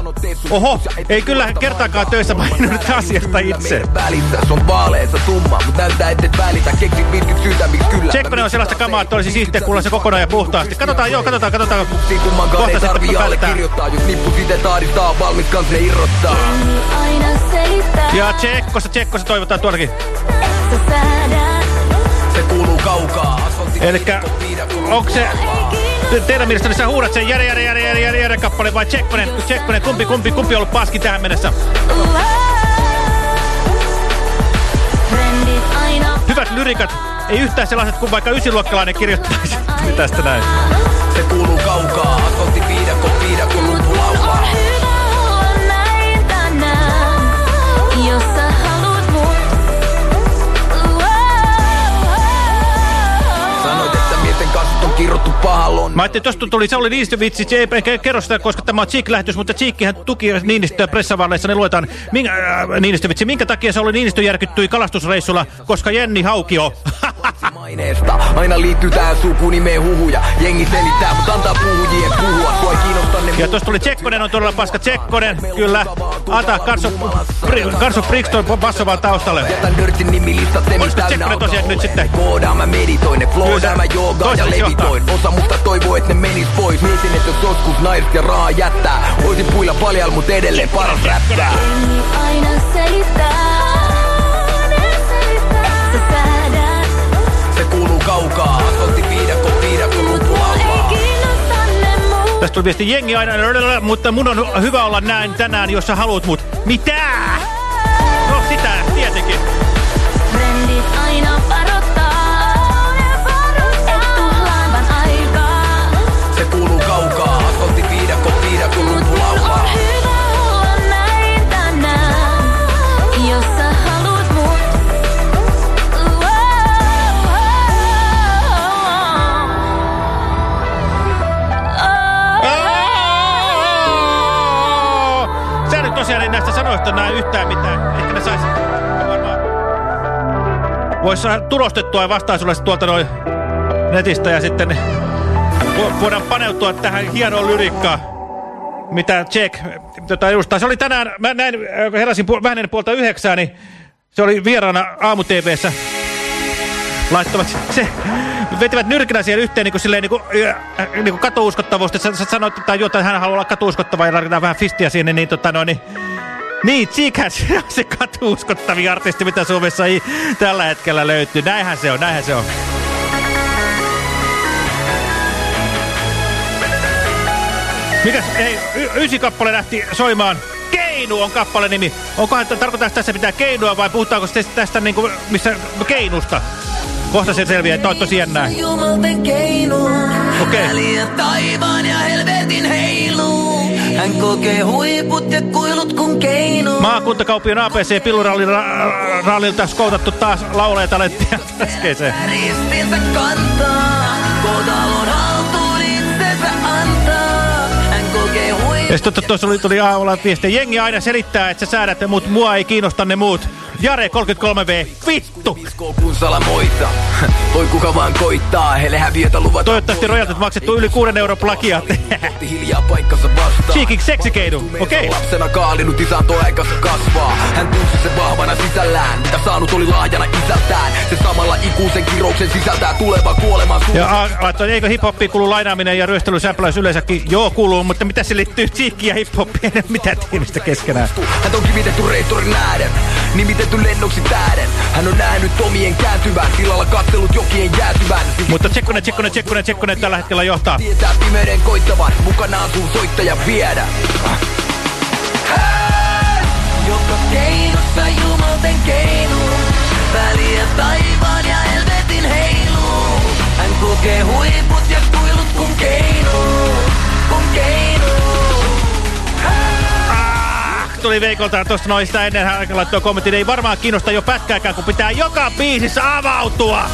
Oho, ei kyllä kertaakaan töissä maininnut asiasta itse. välissä Se on vaaleessa tumma, mut näyttää et välitä Keksit 50 syytä, miksi kyllä Tsekkonen on sellaista kamaa, että olisi siistiä kuulla se kokonaan ja puhtaasti. Katsotaan, joo, katsotaan, katsotaan. Kohta sitten päätetään. Allekirjoittaa Jos nippu siitä taadistaa valmis kans ne irrottaa Ja Tsekkossa, Tsekkossa toivotaan tuollakin. säädät. Se kuuluu kaukaa Elikkä, onko se... te- Teidän mielestäni sä huudat sen Jere, Jere, Jere, Jere, Jere, Jere kappale vai Tsekkonen? Tsekkonen, kumpi, kumpi, kumpi on ollut paski tähän mennessä? Hyvät lyrikat, ei yhtään sellaiset kuin vaikka ysiluokkalainen kirjoittaisi tästä näin. Se kuuluu kasvot on kirrottu pahallon Mä ajattelin, että tosta tuli Sauli Niinistö vitsi, se ei kerro sitä, koska tämä on Cheek-lähetys, mutta Cheekkihän tuki Niinistöä pressavaaleissa, ne luetaan minkä, äh, Niinistö vitsi, minkä takia Sauli Niinistö järkyttyi kalastusreissulla, koska Jenni Haukio. maineesta Aina liittyy tää sukunimeen huhuja. Jengi selittää, mut antaa puhujien puhua. Sua ei kiinnosta ne Ja tuossa tuli Tsekkonen, on todella paska. Tsekkonen, kyllä. Ata, Karso, Pri- Karso Brixton basso vaan taustalle. Jätän Dirtin nimilistat se Olisiko täynnä Tsekkonen tosiaan nyt sitten? Koodaan mä meditoin, ne Kyllä. flowdaa se mä joogaan ja levitoin. Osa musta toivoo, et ne menis pois. Mietin, että jos joskus naiset ja rahaa jättää. Oisin puilla paljal, mut edelleen paras räppää. Aina selittää, kaukaa Asfaltti viidakko, viidakko, laulaa muut. Tästä tuli viesti jengi aina, mutta mun on hyvä olla näin tänään, jos sä haluat mut. Mitä? Sanoista näe yhtään mitään. Ehkä ne sais varmaan... Vois saada tulostettua vastaisuudessa tuolta noin netistä ja sitten vo- voidaan paneutua tähän hienoon lyrikkaan, mitä Jack tota, edustaa. Se oli tänään, mä näin, äh, heräsin pu vähän ennen puolta yhdeksää, niin se oli vieraana aamu-tvssä. Laittavat se, vetivät nyrkinä siellä yhteen niin kuin, silleen, niin kuin, äh, niin kuin katuuskottavuus. Sä, sä sanoit, että, joo, että hän haluaa olla katuuskottava ja tarvitaan vähän fistiä sinne, niin tota noin, niin niin, se on se katuuskottavin artisti, mitä Suomessa ei tällä hetkellä löytyy. Näinhän se on, näinhän se on. Mikäs, ei, ysi kappale lähti soimaan. Keinu on kappale nimi. Onkohan, tarkoittaa tässä pitää keinua vai puhutaanko tästä, tästä niinku, missä keinusta? Kohta se selviää, että on tosi jännää. Jumalten keinu. Okei. Väliä taivaan ja helvetin heilu. Hän kokee huiput ja kuilut kun keinu. Maakuntakaupion APC Pillurallilta skoutattu taas laulee talenttia äskeiseen. Ristinsä kantaa. Sitten tuossa tuli, tuli aamulla viestiä. Jengi aina selittää, että sä säädät ne muut, mua ei kiinnosta ne muut. Jare 33V, vittu! salamoita Voi kuka vaan koittaa, heille häviötä luvataan Toivottavasti rojaltit maksettu yli 6 euron plagiat. Otti hiljaa paikkansa vastaan Cheeking seksikeidu, okei. Okay. Lapsena kaalinut isä antoi aikansa kasvaa Hän tunsi sen vahvana sisällään Mitä saanut oli lahjana isältään Se samalla ikuisen kirouksen sisältää tuleva kuoleman suun Ja laittoi, eikö hiphoppiin kuulu lainaaminen ja ryöstelysäpläys yleensäkin? Joo, kuuluu, mutta mitä se liittyy Cheekiin ja hiphoppiin? En mitään tiimistä keskenään. Hän on kivitetty reittorin nähden Nimitetty lennoksi tähden Hän on nähnyt omien kääntyvän Tilalla katsellut jokien jäätyvän Mutta Tsekkonen, Tsekkonen, Tsekkonen, Tsekkonen tällä hetkellä johtaa. Tietää pimeyden koittavan Mukanaan sun soittaja viedä Joka keinossa jumalten keinu. Väliä taivaan ja helvetin heilu. Hän kokee huiput ja Tuli Veikolta tuosta noin sitä ennen hän laittoi kommentin. Ei varmaan kiinnosta jo pätkääkään, kun pitää joka biisissä avautua.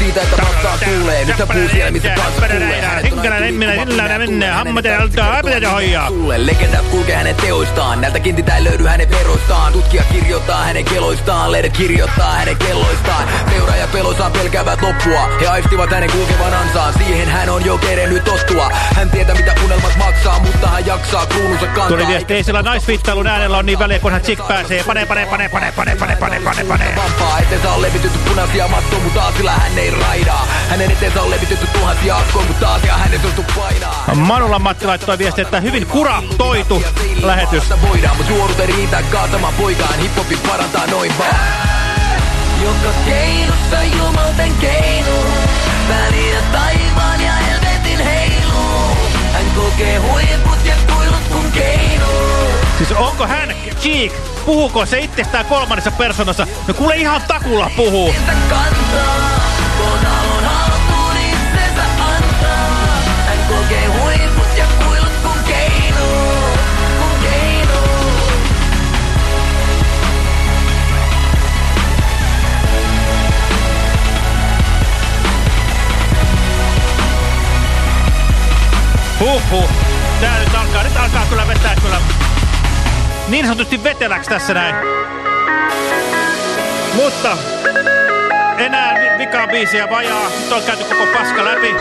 Siitä, että vastaan tuulee Nyt sä puu siellä, missä kansa kuulee. Hänet on Hinkälä lemmillä, sillä mennään, hammaten altaa, apitetä hoijaa. Sulle legendat kulkee hänen teoistaan. Näiltä kintitä ei löydy hänen veroistaan. Tutkija kirjoittaa hänen keloistaan. Lehdet kirjoittaa hänen kelloistaan. Peura ja peloissaan pelkäävät loppua. He aistivat hänen kulkevan ansaan. Siihen hän on jo kerennyt tottua. Hän tietää mitä unelmat maksaa Mutta hän jaksaa kruununsa kantaa. Tuli viesti, ei sillä naisviittailun äänellä on niin väliä, kun hän chick pääsee. Pane, pane, pane, pane, pane, pane, pane, pane, pane. Vampaa eteensä on levitetty punaisia mattoja, mutta taasilla hän ei raidaa. Hänen eteensä on levitetty tuhansia akkoja, mutta taasia hän ei suostu painaa. Manulla Matti laittoi viesti, että hyvin kuratoitu lähetys. Voidaan, mutta juorut ei riitä kaatamaan poikaan. Hiphopi parantaa noin vaan. Joka keinossa jumalten keinu. Väliä taivaan ja helvetin heilu. Hän kokee huiput ja kuilut kun keinu. Siis onko hän, Cheek, puhuuko se itsestään kolmannessa persoonassa? No kuule ihan takulla puhuu. Kantaa, Huhhuh. Tää nyt alkaa, nyt alkaa kyllä vetää kyllä niin sanotusti veteläksi tässä näin. Mutta enää vi- vikaa biisiä vajaa. Nyt on käyty koko paska läpi.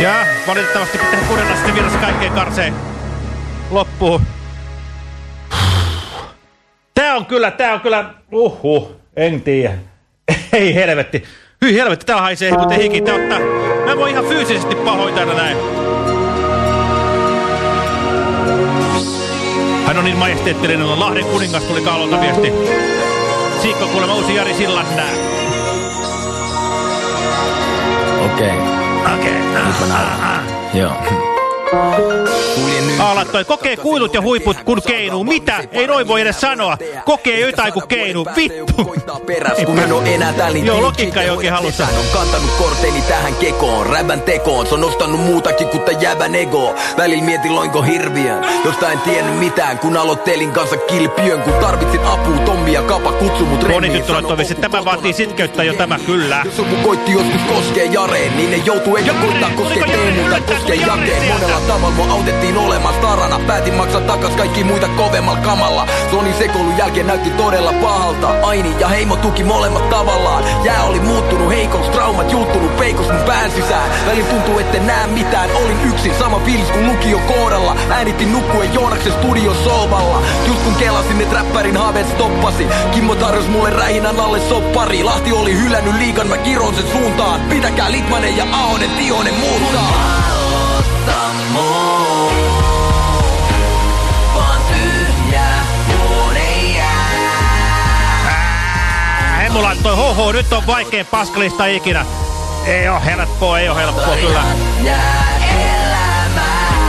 Ja valitettavasti pitää kurella sitten vielä se kaikkein karseen loppuun. Tää on kyllä, tää on kyllä, uhu, en tiedä. Ei helvetti. Hyi helvetti, tää haisee mutta hiki. Tää ottaa, mä voin ihan fyysisesti pahoin täällä näin. Hän on niin majesteettinen, Lahden kuningas tuli kaalolta viesti. Siikko kuulemma uusi Jari Sillanää. Okei. Okei. Nyt mä. Joo. Aalattoi, kokee kuilut ja huiput kun keinuu. Mitä? Ei noin voi edes sanoa. Kokee jotain kun keinuu. Vittu. Peräs, kun enää täällä niin Joo, logiikka ei oikein halussa. Hän on kantanut korteni tähän kekoon, räbän tekoon. Se on nostanut muutakin kuin tän jävän ego. Välillä mietin loinko hirviön, josta en tiennyt mitään. Kun aloittelin kanssa kilpiön, kun tarvitsin apua, Tommi ja Kapa kutsu mut Moni remmiin. tyttö laittoi viesti, että tämä vaatii sitkeyttä jo tämä, kyllä. Jos joku koitti joskus koskee Jareen, niin ne joutuu eikä koittaa koskee tai koskee Jakeen. Monella tavalla mua autettiin olemaan starana. Päätin maksaa takas kaikki muita kovemmalla kamalla. Sonin sekoilun jälkeen näytti todella pahalta. Aini ja heimo tuki molemmat tavallaan. Jää oli muuttunut heikoksi, traumat juuttunut peikos mun pään sisään. Välin tuntuu, etten näe mitään, olin yksin. Sama fiilis kuin lukio koodalla. Äänitin nukkuen Joonaksen studio solvalla. Just kun kelasin, että räppärin haaveet stoppasi. Kimmo tarjosi mulle räihinän alle soppari. Lahti oli hylännyt liikan, mä kiron sen suuntaan. Pitäkää Litmanen ja Ahonen, Tionen muuttaa. Hemmu laittoi, hoho, nyt on vaikein paskalista ikinä. Ei oo helppoa, ei oo helppoa kyllä.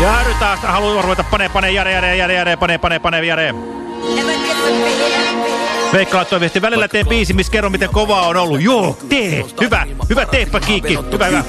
Ja Harry taas haluaa ruveta pane, pane, jare, jare, jare, jare, pane, pane, pane, jare. Veikka laittoi viesti, välillä teen biisi, missä kerron miten kovaa on ollut. Joo, tee, hyvä, hyvä, teepä kiikki, hyvä, hyvä.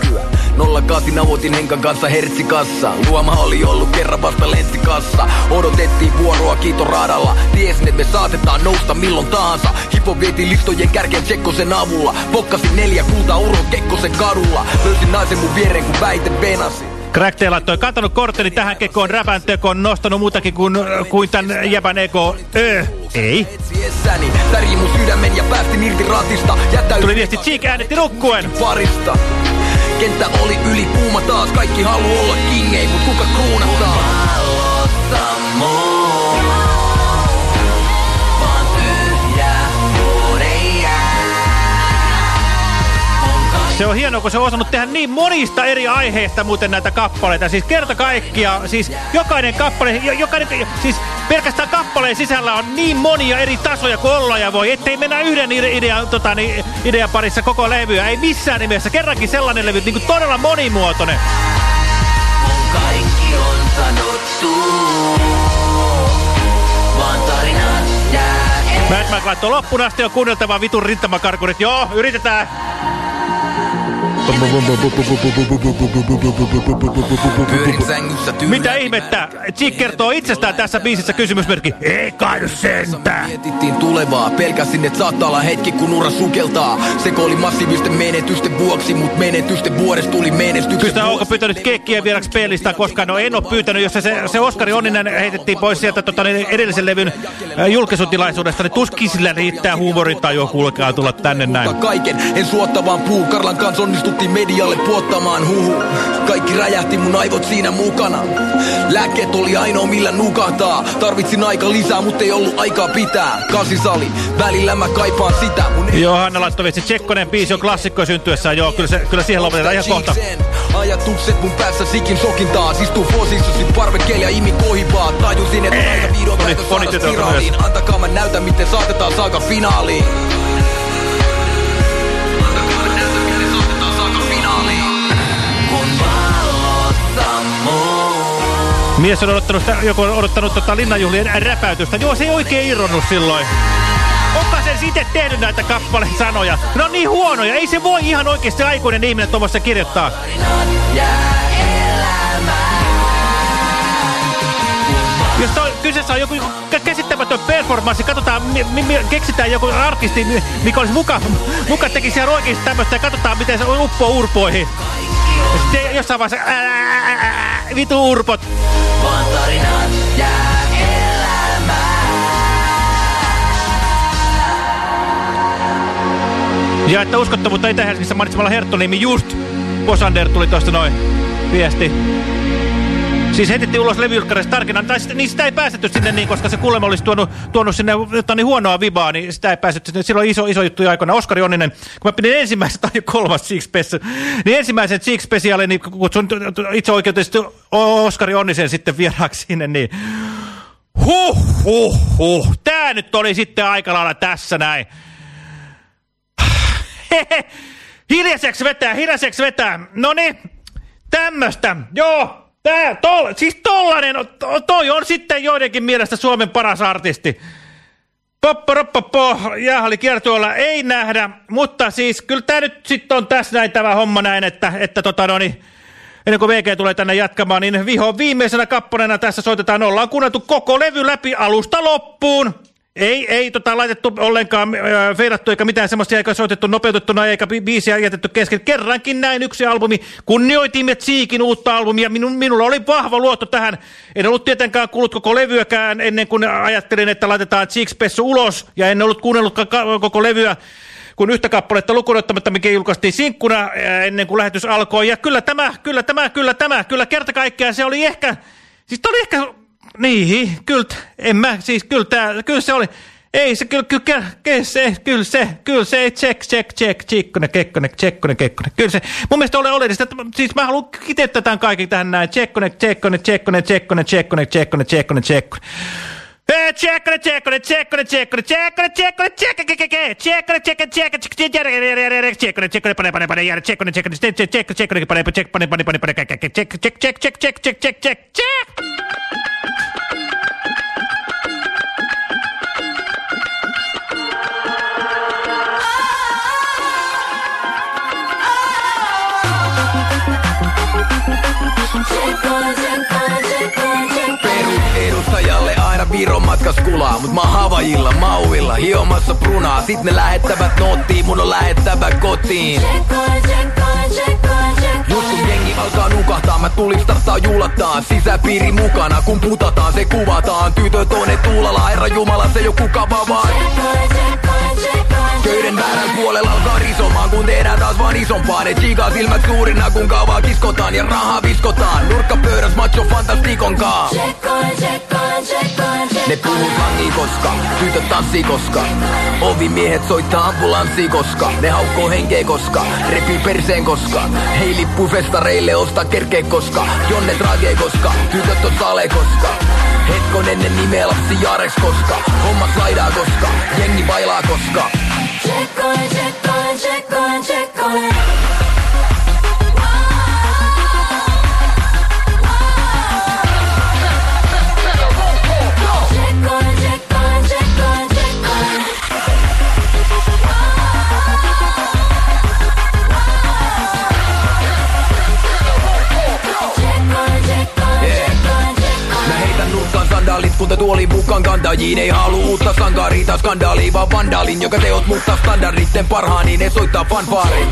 08 avoitin Henkan kanssa hertsikassa. Luoma oli ollut kerran vasta lentsikassa Odotettiin vuoroa kiitoradalla Tiesin, että me saatetaan nousta milloin tahansa. Hipo vietiin listojen kärkeen Tsekkosen avulla. Pokkasin neljä kultaa Urho Kekkosen kadulla. Löysin naisen mun viereen kun väite venasi Crack laittoi, kantanut kortteli tähän kekoon, räpän tekoon, nostanut muutakin kuin, kuin tän jäbän ego. Öö, ei. Tuli viesti, Cheek äänetti nukkuen. Parista Kenttä oli yli kuuma taas Kaikki halu olla kingei Mut kuka kruunataan Se on hienoa, kun se on osannut tehdä niin monista eri aiheista muuten näitä kappaleita. Siis kerta kaikkia, siis jokainen kappale, jo, jokainen, siis pelkästään kappaleen sisällä on niin monia eri tasoja kuin olla ja voi. Ettei mennä yhden ide idea, tota, niin, idean parissa koko levyä. Ei missään nimessä. Kerrankin sellainen levy, niin kuin todella monimuotoinen. Kaikki on sanottu. Vaan tarinat jää Mad Mac laittoi loppuun asti on kuunneltava vitun rintamakarkurit. Joo, yritetään. Mitä ihmettä? Chick kertoo itsestään tässä biisissä kysymysmerkki. Ei kai sentään. Mietittiin tulevaa, pelkäsin, että saattaa olla hetki, kun ura sukeltaa. Seko oli massiivisten menetysten vuoksi, mut menetysten vuodesta tuli menestyksen Kysytään, onko pyytänyt kekkiä vieraksi pelistä koskaan? No en ole pyytänyt, jos se, se, se Oskari Onninen heitettiin pois sieltä tota, niin edellisen levyn julkisutilaisuudesta, niin tuskin sillä riittää huumorintajua, kuulkaa tulla tänne näin. kaiken, en suotta vaan puu. Karlan kanssa onnistuttiin medialle puottamaan huhu. Kaikki räjähti mun aivot siinä mukana. Lääkkeet oli ainoa millä nukahtaa. Tarvitsin aika lisää, mutta ei ollut aikaa pitää. Kasisali, välillä mä kaipaan sitä. Mun Joo, Hanna laittoi viesti, Tsekkonen biisi on klassikko syntyessään. Joo, kyllä, se, kyllä siihen lopetetaan ihan kohta. Ajatukset mun päässä sikin sokin taas Istuu fosissasi parvekkeelle ja imi kohipaa Tajusin, että aika vihdoin käytö saada spiraaliin Antakaa mä näytän, miten saatetaan saaka finaaliin Mies on odottanut, joku on odottanut tota linnanjuhlien räpäytystä. Joo, se ei oikein irronnut silloin. Onko se sitten tehnyt näitä kappaleen sanoja? No niin huonoja. Ei se voi ihan oikeasti aikuinen ihminen tuommoista kirjoittaa. Jos toi, kyseessä on joku kä- käsittämätön performanssi, katsotaan, mi, mi, keksitään joku artisti, mi- mikä olisi muka, muka tekisi ihan oikeasti tämmöistä ja katsotaan, miten se uppoo urpoihin. Ja sitten jossain vaiheessa, ää, ää, ää, vitu urpot. Jää Ja että uskottavuutta Itä-Helsingissä mainitsemalla Herttoniemi just Posander tuli tuosta noin viesti. Siis heitettiin ulos levyjulkkareista tarkennan, tai sitä, niin sitä ei päästetty sinne niin, koska se kuulemma olisi tuonut, tuonut sinne jotain niin huonoa vibaa, niin sitä ei päästetty sinne. Silloin iso, iso juttu aikoina. Oskari Onninen, kun mä pidin ensimmäisen tai kolmas Six Special, niin ensimmäisen Six Specialin, niin kutsun itse oikeuteisesti Oskari Onnisen sitten vieraaksi sinne, niin huh, huh, huh. Tää nyt oli sitten aika lailla tässä näin. Hehe. Hiljaiseksi vetää, hiljaiseksi vetää. No niin, tämmöstä. Joo, tää, tol, siis tollanen, to, toi on sitten joidenkin mielestä Suomen paras artisti. Popporoppopo, jäähalli kiertueella ei nähdä, mutta siis kyllä tää nyt sitten on tässä näin tämä homma näin, että, että tota no niin, ennen kuin VG tulee tänne jatkamaan, niin viho viimeisenä kappaleena tässä soitetaan. Ollaan kuunneltu koko levy läpi alusta loppuun. Ei, ei tota laitettu ollenkaan äh, feidattu eikä mitään semmoista, eikä soitettu nopeutettuna eikä bi biisiä jätetty kesken. Kerrankin näin yksi albumi. Kunnioitimme Tsiikin uutta albumia. Minu, minulla oli vahva luotto tähän. En ollut tietenkään kuullut koko levyäkään ennen kuin ajattelin, että laitetaan Tsiik-spessu ulos. Ja en ollut kuunnellut koko levyä kun yhtä kappaletta lukunottamatta, mikä julkaistiin sinkkuna ää, ennen kuin lähetys alkoi. Ja kyllä tämä, kyllä tämä, kyllä tämä, kyllä kerta kaikkiaan se oli ehkä, siis oli ehkä, niin, kyllä, en mä, siis kyllä, tää, kyllä se oli, ei se kyllä, kyllä, kyllä se, kyllä se, kyllä se, check, check, check, Tsekkonen, Kekkonen, Tsekkonen, Kekkonen, kyllä se, mun mielestä ole oleellista, että siis mä haluan kiteyttää tämän kaiken tähän näin, tsekkone, tsekkone, tsekkone, tsekkone, tsekkone, pane, pane, pane, jäädä, tsekkone, tsekkone, tsekkone, tsekkone, tsekkone, pane, tsekk, pane, pane, pane, pane, tsekk, tsekk, tsekk, tsekk, tsekk, tsekk, tsekk, tsekk, tsekk. Peru edustajalle aina Viron matkas kulaa Mut mä oon Havajilla, Mauilla, hiomassa prunaa Sit ne lähettävät noottiin, mun on lähettävä kotiin. Just kun mä tulin starttaa juulattaa Sisäpiiri mukana, kun putataan se kuvataan. Tytöt on tuulalla, herra jumala se joku kava vaan Köyden väärän puolella alkaa risomaan, kun tehdään taas vaan isompaa Ne chigaa silmät suurina, kun kaavaa kiskotaan ja rahaa viskotaan. Nurkkapöydäs macho fantastikon kaa Ne puhuu slangia koska, tytöt tanssii koska. Ovimiehet soittaa ambulanssi koska. Ne haukkoo henkeä koska, repii perseen koska. Hei lippu festareille osta kerkee koska? Jonne tragee koska, tytöt on sale koska? Hetkon ennen nimeä lapsi Jareks koska? Hommat laidaa koska, jengi bailaa koska? Tsekkone, tsekkone, tsekkone, tsekkone. Tsekkone, Eduskunta tuoli mukaan kantajiin Ei halu uutta sankaria tai skandaalia Vaan vandaalin, joka teot muuttaa standarditten parhaan Niin ne soittaa fanfaarin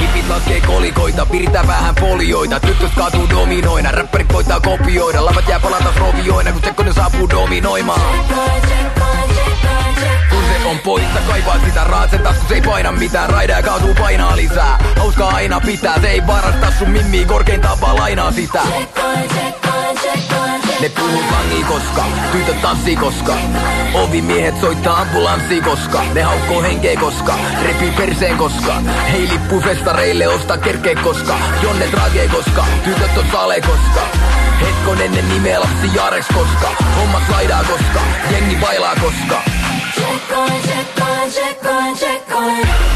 Hipit laskee kolikoita, piritää vähän folioita. Tyttös kaatuu dominoina, räppärit koittaa kopioida. Lavat jää palata rovioina, kun Tsekkonen saapuu dominoimaan kun se on poissa, kaipaa sitä raat, sen taskus ei paina mitään. Raida ja kaatuu painaa lisää, hauskaa aina pitää Se ei varasta sun mimmi, korkeintaan vaan lainaa sitä. Ne puhuu slangia koska Tytöt tanssii koska. Ovimiehet soittaa ambulanssi koska. Ne haukkoo henkeä koska Repii perseen koska. Hei lippu festareille osta kerkee koska. Jonne tragee koska Tytöt on sale koska. Hetkon ennen nimeä lapsi Jareks koska. Hommat laidaa koska Jengi bailaa koska Tsekkoin, tsekkoin, tsekkoin, tsekkoin. Tsekkoin,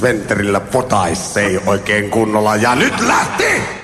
Sventerillä potaissei oikein kunnolla. Ja nyt lähti!